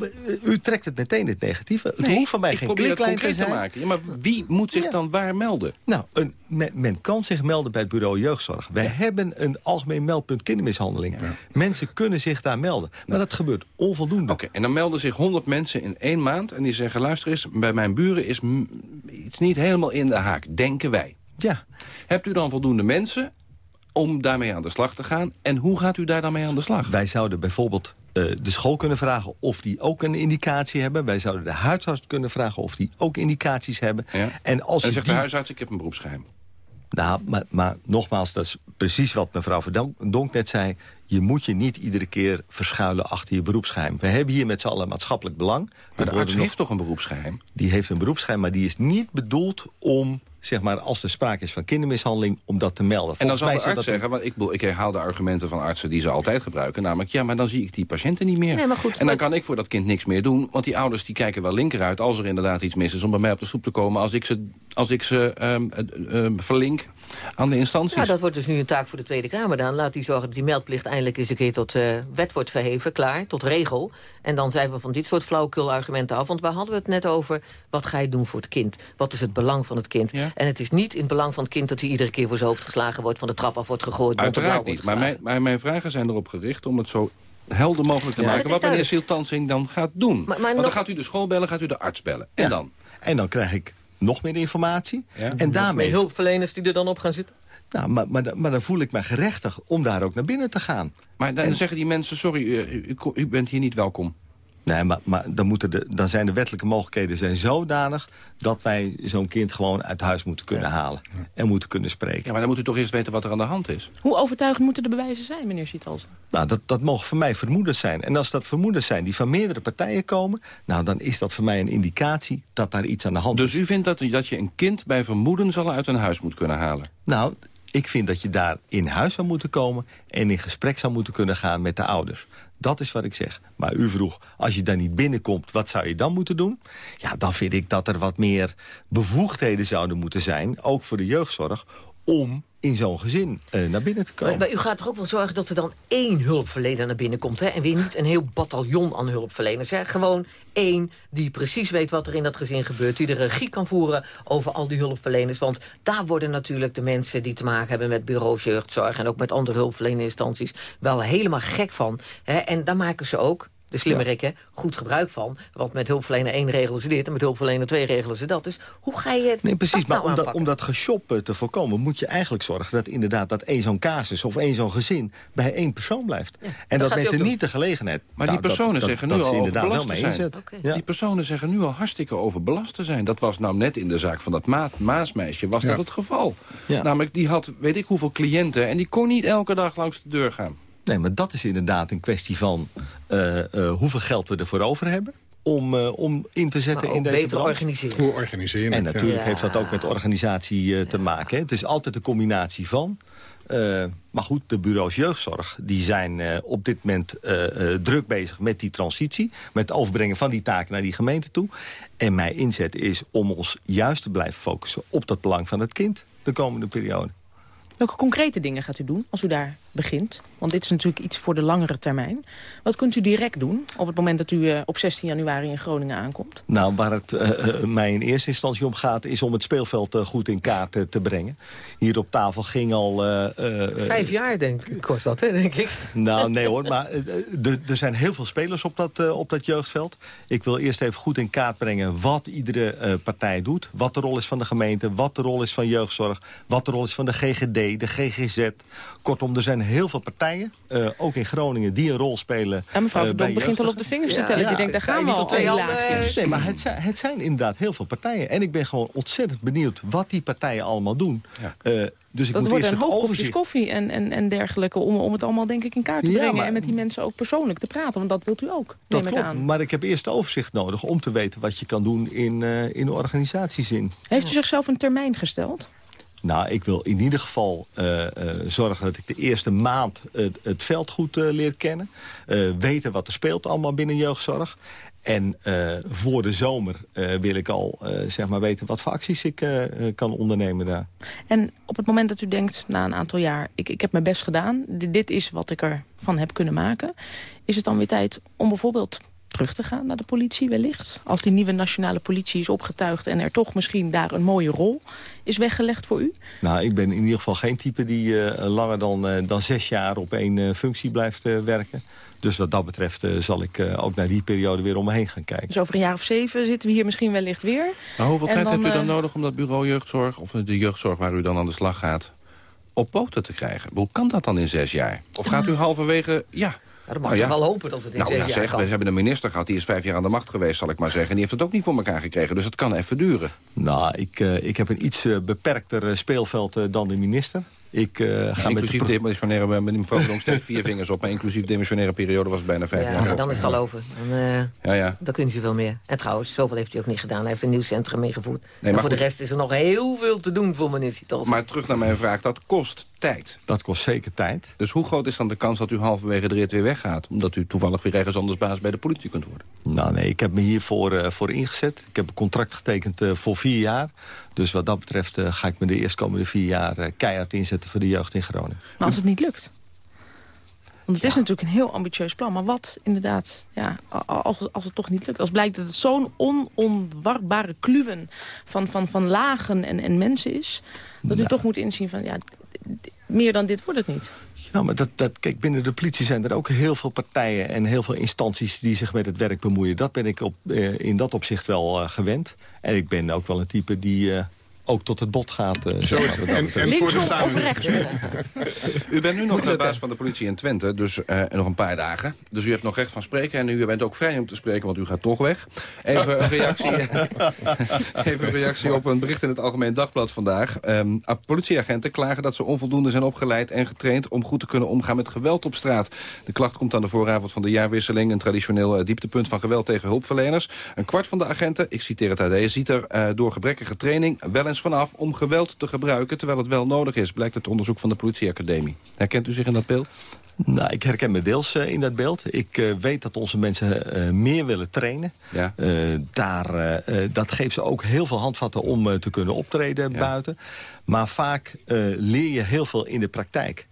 u trekt het meteen het negatieve. Het hoeft van mij geen kliklijn te te maken. Ja, maar wie moet zich Ja. dan waar melden? Nou, een, men, men kan zich melden bij het bureau jeugdzorg. Wij hebben een algemeen meldpunt kindermishandeling. Mensen kunnen zich daar melden. Maar dat gebeurt onvoldoende. Oké, en dan melden zich 100 mensen in één maand... en die zeggen, luister eens, bij mijn buren is iets niet helemaal in de haak. Denken wij. Ja, Hebt u dan voldoende mensen om daarmee aan de slag te gaan? En hoe gaat u daar dan mee aan de slag? wij zouden bijvoorbeeld eh, de school kunnen vragen of die ook een indicatie hebben. Wij zouden de huisarts kunnen vragen of die ook indicaties hebben. Ja. En als en zegt die- de huisarts, ik heb een beroepsgeheim. Nou, maar, maar nogmaals, dat is precies wat mevrouw Verdonk net zei. Je moet je niet iedere keer verschuilen achter je beroepsgeheim. We hebben hier met z'n allen maatschappelijk belang. Maar de arts heeft toch een beroepsgeheim? Die heeft een beroepsgeheim, maar die is niet bedoeld om zeg maar, als er sprake is van kindermishandeling, om dat te melden. en dan zal de arts zeggen, want ik, ik herhaal de argumenten van artsen die ze altijd gebruiken. Namelijk, ja, maar dan zie ik die patiënten niet meer. Nee, maar goed, en dan kan ik voor dat kind niks meer doen. Want die ouders die kijken wel linker uit als er inderdaad iets mis is... om bij mij op de stoep te komen als ik ze, als ik ze um, um, verlink aan de instanties. Ja, dat wordt dus nu een taak voor de Tweede Kamer dan. Laat die zorgen dat die meldplicht eindelijk eens een keer tot uh, wet wordt verheven. Klaar, tot regel. En dan zijn we van dit soort flauwekul-argumenten af. Want waar hadden we het net over? Wat ga je doen voor het kind? Wat is het belang van het kind? En het is niet in het belang van het kind... dat hij iedere keer voor zijn hoofd geslagen wordt... van de trap af wordt gegooid. Uiteraard niet. Maar mijn, maar mijn vragen zijn erop gericht om het zo helder mogelijk te maken... wat meneer Sieltansing dan gaat doen. Maar, Want dan gaat u de school bellen, gaat u de arts bellen. En dan? En dan krijg ik nog meer informatie. En daarmee... hulpverleners die er dan op gaan zitten? Nou, maar, maar, maar, dan voel ik me gerechtig om daar ook naar binnen te gaan. Maar dan zeggen die mensen, sorry, u, u, bent hier niet welkom. Nee, maar, maar dan, moeten de, dan zijn de wettelijke mogelijkheden zijn zodanig... dat wij zo'n kind gewoon uit huis moeten kunnen halen. En moeten kunnen spreken. Ja, maar dan moet u toch eerst weten wat er aan de hand is. Hoe overtuigend moeten de bewijzen zijn, meneer Schietals? Nou, dat, dat mogen voor mij vermoedens zijn. En als dat vermoedens zijn die van meerdere partijen komen... nou, dan is dat voor mij een indicatie dat daar iets aan de hand dus is. Dus u vindt dat, dat je een kind bij vermoeden al uit een huis moet kunnen halen? Nou, ik vind dat je daar in huis zou moeten komen... en in gesprek zou moeten kunnen gaan met de ouders. Dat is wat ik zeg. Maar u vroeg, als je daar niet binnenkomt, wat zou je dan moeten doen? Ja, dan vind ik dat er wat meer bevoegdheden zouden moeten zijn... ook voor de jeugdzorg, om in zo'n gezin uh, naar binnen te komen. Maar, u gaat toch ook wel zorgen dat er dan één hulpverlener naar binnen komt... Hè? en weer niet een heel bataljon aan hulpverleners. Hè? Gewoon één die precies weet wat er in dat gezin gebeurt... die de regie kan voeren over al die hulpverleners. Want daar worden natuurlijk de mensen die te maken hebben... met bureaus jeugdzorg en ook met andere hulpverleninstanties... wel helemaal gek van. Hè? En daar maken ze ook de slimmerikken, goed gebruik van. Want met hulpverlener één regelen ze dit en met hulpverlener twee regelen ze dat. Dus hoe ga je Nee, precies, maar nou om, dat, om dat geshop te voorkomen... moet je eigenlijk zorgen dat inderdaad dat één zo'n casus of één zo'n gezin... bij één persoon blijft. en dat, mensen niet de gelegenheid... Maar die personen zeggen nu al overbelast te zijn. Die personen zeggen nu al hartstikke overbelast te zijn. Dat was nou net in de zaak van dat ma Maasmeisje was dat het geval. Namelijk, die had weet ik hoeveel cliënten... en die kon niet elke dag langs de deur gaan. Nee, maar dat is inderdaad een kwestie van uh, uh, hoeveel geld we ervoor over hebben om, uh, om in te zetten in deze beter organiseren. Hoe organiseer je En natuurlijk heeft dat ook met organisatie te maken. Hè. Het is altijd een combinatie van. maar goed, de bureaus jeugdzorg die zijn op dit moment druk bezig met die transitie. Met het overbrengen van die taken naar die gemeente toe. En mijn inzet is om ons juist te blijven focussen op dat belang van het kind de komende periode. Welke concrete dingen gaat u doen als u daar begint? Want dit is natuurlijk iets voor de langere termijn. Wat kunt u direct doen op het moment dat u uh, op 16 januari in Groningen aankomt? Nou, waar het uh, mij in eerste instantie om gaat... is om het speelveld uh, goed in kaart te brengen. Hier op tafel ging al... Vijf jaar, denk ik, kost dat, hè, denk ik. Nou, nee hoor, maar er zijn heel veel spelers op dat, op dat jeugdveld. Ik wil eerst even goed in kaart brengen wat iedere partij doet. Wat de rol is van de gemeente, wat de rol is van jeugdzorg... wat de rol is van de GGD, de GGZ. Kortom, er zijn heel veel partijen, uh, ook in Groningen, die een rol spelen. En mevrouw uh, Verdonk begint al op de vingers te tellen. Ja, ik denk, daar gaan we al twee laagjes. Nee, maar het zijn, het zijn inderdaad heel veel partijen. En ik ben gewoon ontzettend benieuwd wat die partijen allemaal doen. Ja. Uh, dus ik dat moet wordt eerst een hoop kopjes koffie en, en, en dergelijke... Om, om het allemaal denk ik in kaart te brengen... Ja, maar, en met die mensen ook persoonlijk te praten. Want dat wilt u ook, dat neem klopt, ik aan. Maar ik heb eerst overzicht nodig om te weten... wat je kan doen in, uh, in organisatiezin. Heeft u zichzelf een termijn gesteld? Nou, ik wil in ieder geval uh, uh, zorgen dat ik de eerste maand het, veld goed uh, leer kennen. weten wat er speelt allemaal binnen jeugdzorg. En voor de zomer wil ik al zeg maar weten wat voor acties ik kan ondernemen daar. En op het moment dat u denkt, na een aantal jaar... ik, ik heb mijn best gedaan, dit is wat ik ervan heb kunnen maken... is het dan weer tijd om bijvoorbeeld terug te gaan naar de politie wellicht? Als die nieuwe nationale politie is opgetuigd... en er toch misschien daar een mooie rol is weggelegd voor u? Nou, ik ben in ieder geval geen type die uh, langer dan, uh, dan zes jaar op één uh, functie blijft werken. Dus wat dat betreft zal ik ook naar die periode weer om me heen gaan kijken. Dus over een jaar of zeven zitten we hier misschien wellicht weer. Maar hoeveel en tijd dan, hebt u dan nodig om dat bureau jeugdzorg... of de jeugdzorg waar u dan aan de slag gaat, op poten te krijgen? Hoe kan dat dan in zes jaar? Of gaat u halverwege... Ja, dan mag Nou je ja. wel hopen dat het in Nou ja, jaar zeg, kan. we hebben een minister gehad, die is vijf jaar aan de macht geweest, zal ik maar zeggen. En die heeft het ook niet voor elkaar gekregen, dus het kan even duren. Nou, ik, eh, ik heb een iets eh, beperkter eh, speelveld dan de minister. Ik eh, ga met de inclusief pro- demissionaire, met mevrouw Verdonk steekt vier vingers op, maar inclusief demissionaire periode was het bijna vijf Ja, jaar. maar dan is het al over. Dan, eh, Ja, ja. dan kunnen ze veel meer. En trouwens, zoveel heeft hij ook niet gedaan. Hij heeft een nieuw centrum ingevoerd. maar en voor goed. de rest is er nog heel veel te doen voor meneer Sitals. Maar terug naar mijn vraag, dat kost tijd. Dat kost zeker tijd. Dus hoe groot is dan de kans dat u halverwege de rit weer weggaat? Omdat u toevallig weer ergens anders baas bij de politie kunt worden? Nou nee, ik heb me hiervoor eh, voor ingezet. Ik heb een contract getekend eh, voor vier jaar. Dus wat dat betreft eh, ga ik me de eerstkomende vier jaar eh, keihard inzetten voor de jeugd in Groningen. Maar als het niet lukt? Want het is natuurlijk een heel ambitieus plan. Maar wat inderdaad, ja, als, als het toch niet lukt? Als blijkt dat het zo'n onontwarbare kluwen van, van, van lagen en, en mensen is... dat u toch moet inzien van, ja, meer dan dit wordt het niet. Ja, maar dat, dat, kijk, binnen de politie zijn er ook heel veel partijen en heel veel instanties die zich met het werk bemoeien. Dat ben ik op, eh, in dat opzicht wel eh, gewend. En ik ben ook wel een type die eh, ook tot het bot gaat. eh, wat dat En, voor de samenwerking. U bent nu nog de baas van de politie in Twente, dus eh, nog een paar dagen. Dus u hebt nog recht van spreken en u bent ook vrij om te spreken, want u gaat toch weg. Even een reactie, even een reactie op een bericht in het Algemeen Dagblad vandaag. Ehm, ah, politieagenten klagen dat ze onvoldoende zijn opgeleid en getraind... om goed te kunnen omgaan met geweld op straat. De klacht komt aan de vooravond van de jaarwisseling... een traditioneel eh, dieptepunt van geweld tegen hulpverleners. Een kwart van de agenten, ik citeer het AD, ziet er eh, door gebrekkige training wel eens vanaf... om geweld te gebruiken, terwijl het wel nodig is... blijkt uit onderzoek van de politieacademie. Herkent u zich in dat beeld? Nou, ik herken me deels eh, in dat beeld. Ik eh, weet dat onze mensen eh, meer willen trainen. Ja. Daar, dat geeft ze ook heel veel handvatten om te kunnen optreden buiten. Maar vaak leer je heel veel in de praktijk.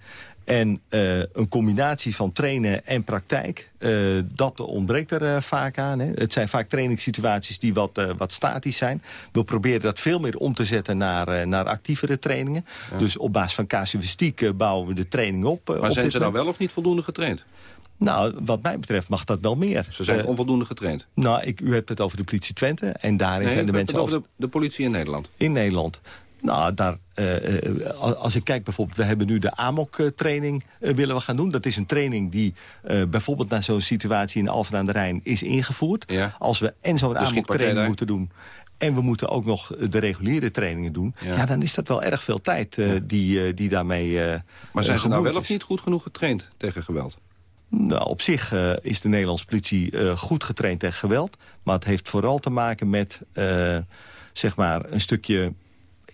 En eh, een combinatie van trainen en praktijk, eh, dat ontbreekt er eh, vaak aan. Hè. Het zijn vaak trainingssituaties die wat, wat statisch zijn. We proberen dat veel meer om te zetten naar, naar actievere trainingen. Dus op basis van casuïstiek bouwen we de training op. Maar op zijn ze nou wel of niet voldoende getraind? Nou, wat mij betreft mag dat wel meer. Ze zijn onvoldoende getraind. nou, ik, u hebt het over de politie Twente. En daarin Nee, zijn de mensen over over de, de politie in Nederland. in Nederland. Nou, daar, eh, eh, als ik kijk bijvoorbeeld, we hebben nu de AMOC-training eh, willen we gaan doen. Dat is een training die bijvoorbeeld naar zo'n situatie in Alphen aan de Rijn is ingevoerd. Ja. Als we en zo'n AMOC-training moeten doen... en we moeten ook nog de reguliere trainingen doen... Ja. Ja, dan is dat wel erg veel tijd die, die daarmee eh Maar zijn ze nou wel of niet goed genoeg getraind tegen geweld? Nou, op zich is de Nederlandse politie goed getraind tegen geweld. Maar het heeft vooral te maken met zeg maar een stukje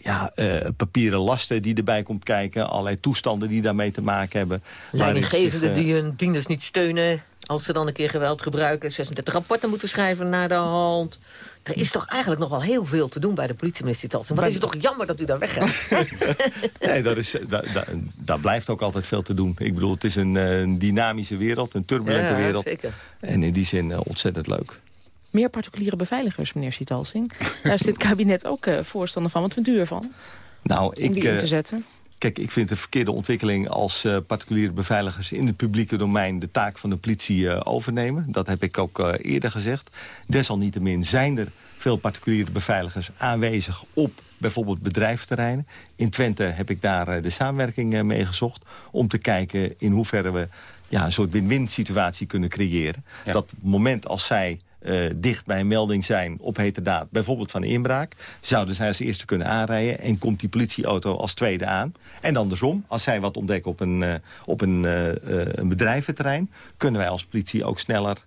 ja, eh, papieren lasten die erbij komt kijken. Allerlei toestanden die daarmee te maken hebben. Leidinggevenden eh, die hun dieners niet steunen... als ze dan een keer geweld gebruiken. 36 rapporten moeten schrijven naar de hand. Er is toch eigenlijk nog wel heel veel te doen bij de politie, meneer Talsen. Wat is het toch jammer dat u daar weggaat? Nee, dat is, da, da- daar blijft ook altijd veel te doen. Ik bedoel, het is een, eh, een dynamische wereld, een turbulente Ja, wereld. zeker. En in die zin eh, ontzettend leuk. Meer particuliere beveiligers, meneer Sietalsing. Daar is dit kabinet ook eh, voorstander van. Wat vindt u ervan? Nou, Om ik, die in eh, te zetten? Kijk, ik vind het een verkeerde ontwikkeling als eh, particuliere beveiligers in het publieke domein de taak van de politie eh, overnemen. Dat heb ik ook eh, eerder gezegd. Desalniettemin zijn er veel particuliere beveiligers aanwezig op bijvoorbeeld bedrijfsterreinen. In Twente heb ik daar eh, de samenwerking eh, mee gezocht om te kijken in hoeverre we ja, een soort win-win situatie kunnen creëren. Ja. Dat moment als zij eh, dicht bij een melding zijn op heterdaad, bijvoorbeeld van een inbraak, zouden zij als eerste kunnen aanrijden en komt die politieauto als tweede aan. En andersom, als zij wat ontdekken op een, eh, op een, eh, een bedrijventerrein, kunnen wij als politie ook sneller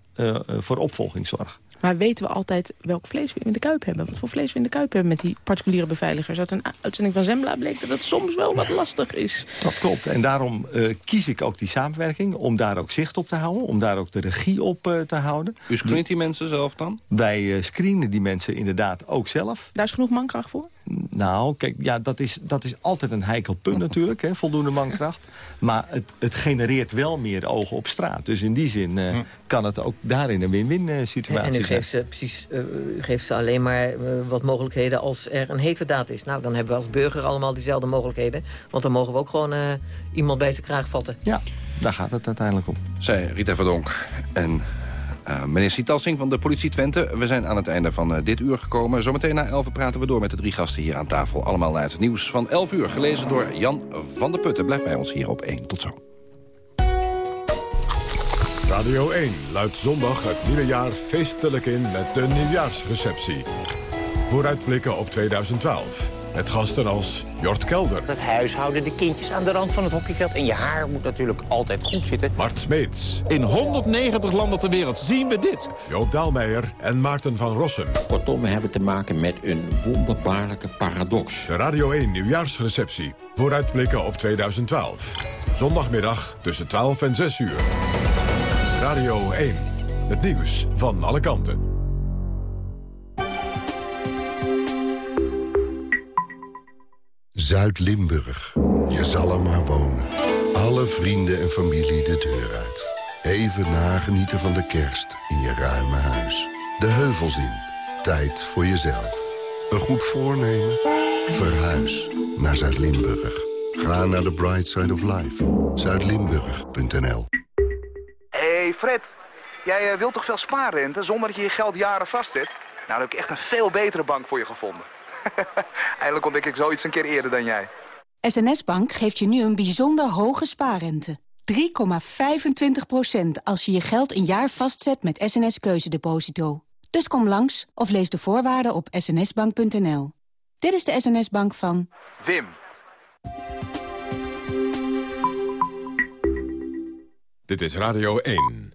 voor opvolging zorgen. Maar weten we altijd welk vlees we in de kuip hebben? Wat voor vlees we in de kuip hebben met die particuliere beveiligers? Uit een uitzending van Zembla bleek dat het soms wel wat lastig is. Dat klopt. En daarom eh, kies ik ook die samenwerking om daar ook zicht op te houden, om daar ook de regie op eh, te houden. U screent die mensen zelf dan? Wij eh, screenen die mensen inderdaad ook zelf. Daar is genoeg mankracht voor? Nou, kijk, ja, dat is, dat is altijd een heikel punt natuurlijk, hè, voldoende mankracht. Maar het, het genereert wel meer ogen op straat. Dus in die zin eh, kan het ook daarin een win-win eh, En situatie u zijn. geeft ze, precies, eh, u geeft ze alleen maar wat mogelijkheden als er een heterdaad is. Nou, dan hebben we als burger allemaal diezelfde mogelijkheden. Want dan mogen we ook gewoon eh, iemand bij zijn kraag vatten. Ja, daar gaat het uiteindelijk om. Zij Rita Verdonk en eh, meneer Sietalsing van de politie Twente. We zijn aan het einde van eh, dit uur gekomen. Zometeen na 11 praten we door met de drie gasten hier aan tafel. Allemaal naar het nieuws van 11 uur. Gelezen door Jan van der Putten. Blijf bij ons hier op 1. Tot zo. Radio 1 luidt zondag het nieuwe jaar feestelijk in met de nieuwjaarsreceptie. Vooruitblikken op 2012. Met gasten als Jort Kelder. Het huishouden, de kindjes aan de rand van het hockeyveld. En je haar moet natuurlijk altijd goed zitten. Mart Smeets. In 190 landen ter wereld zien we dit. Joop Daalmeijer en Maarten van Rossum. Kortom, we hebben te maken met een wonderbaarlijke paradox. De Radio 1 nieuwjaarsreceptie. Vooruitblikken op 2012. Zondagmiddag tussen 12 en 6 uur. Radio 1. Het nieuws van alle kanten. Zuid-Limburg. Je zal er maar wonen. Alle vrienden en familie de deur uit. Even nagenieten van de kerst in je ruime huis. De heuvels in. Tijd voor jezelf. Een goed voornemen? Verhuis naar Zuid-Limburg. Ga naar the bright side of life. Zuidlimburg.nl Hey Fred, jij eh, wilt toch veel spaarrente zonder dat je je geld jaren vastzet? Nou, dan heb ik echt een veel betere bank voor je gevonden. Eindelijk ontdek ik zoiets een keer eerder dan jij. SNS Bank geeft je nu een bijzonder hoge spaarrente. 3,25% als je je geld een jaar vastzet met SNS Keuzedeposito. Dus kom langs of lees de voorwaarden op snsbank.nl. Dit is de SNS Bank van... Wim. Dit is Radio 1.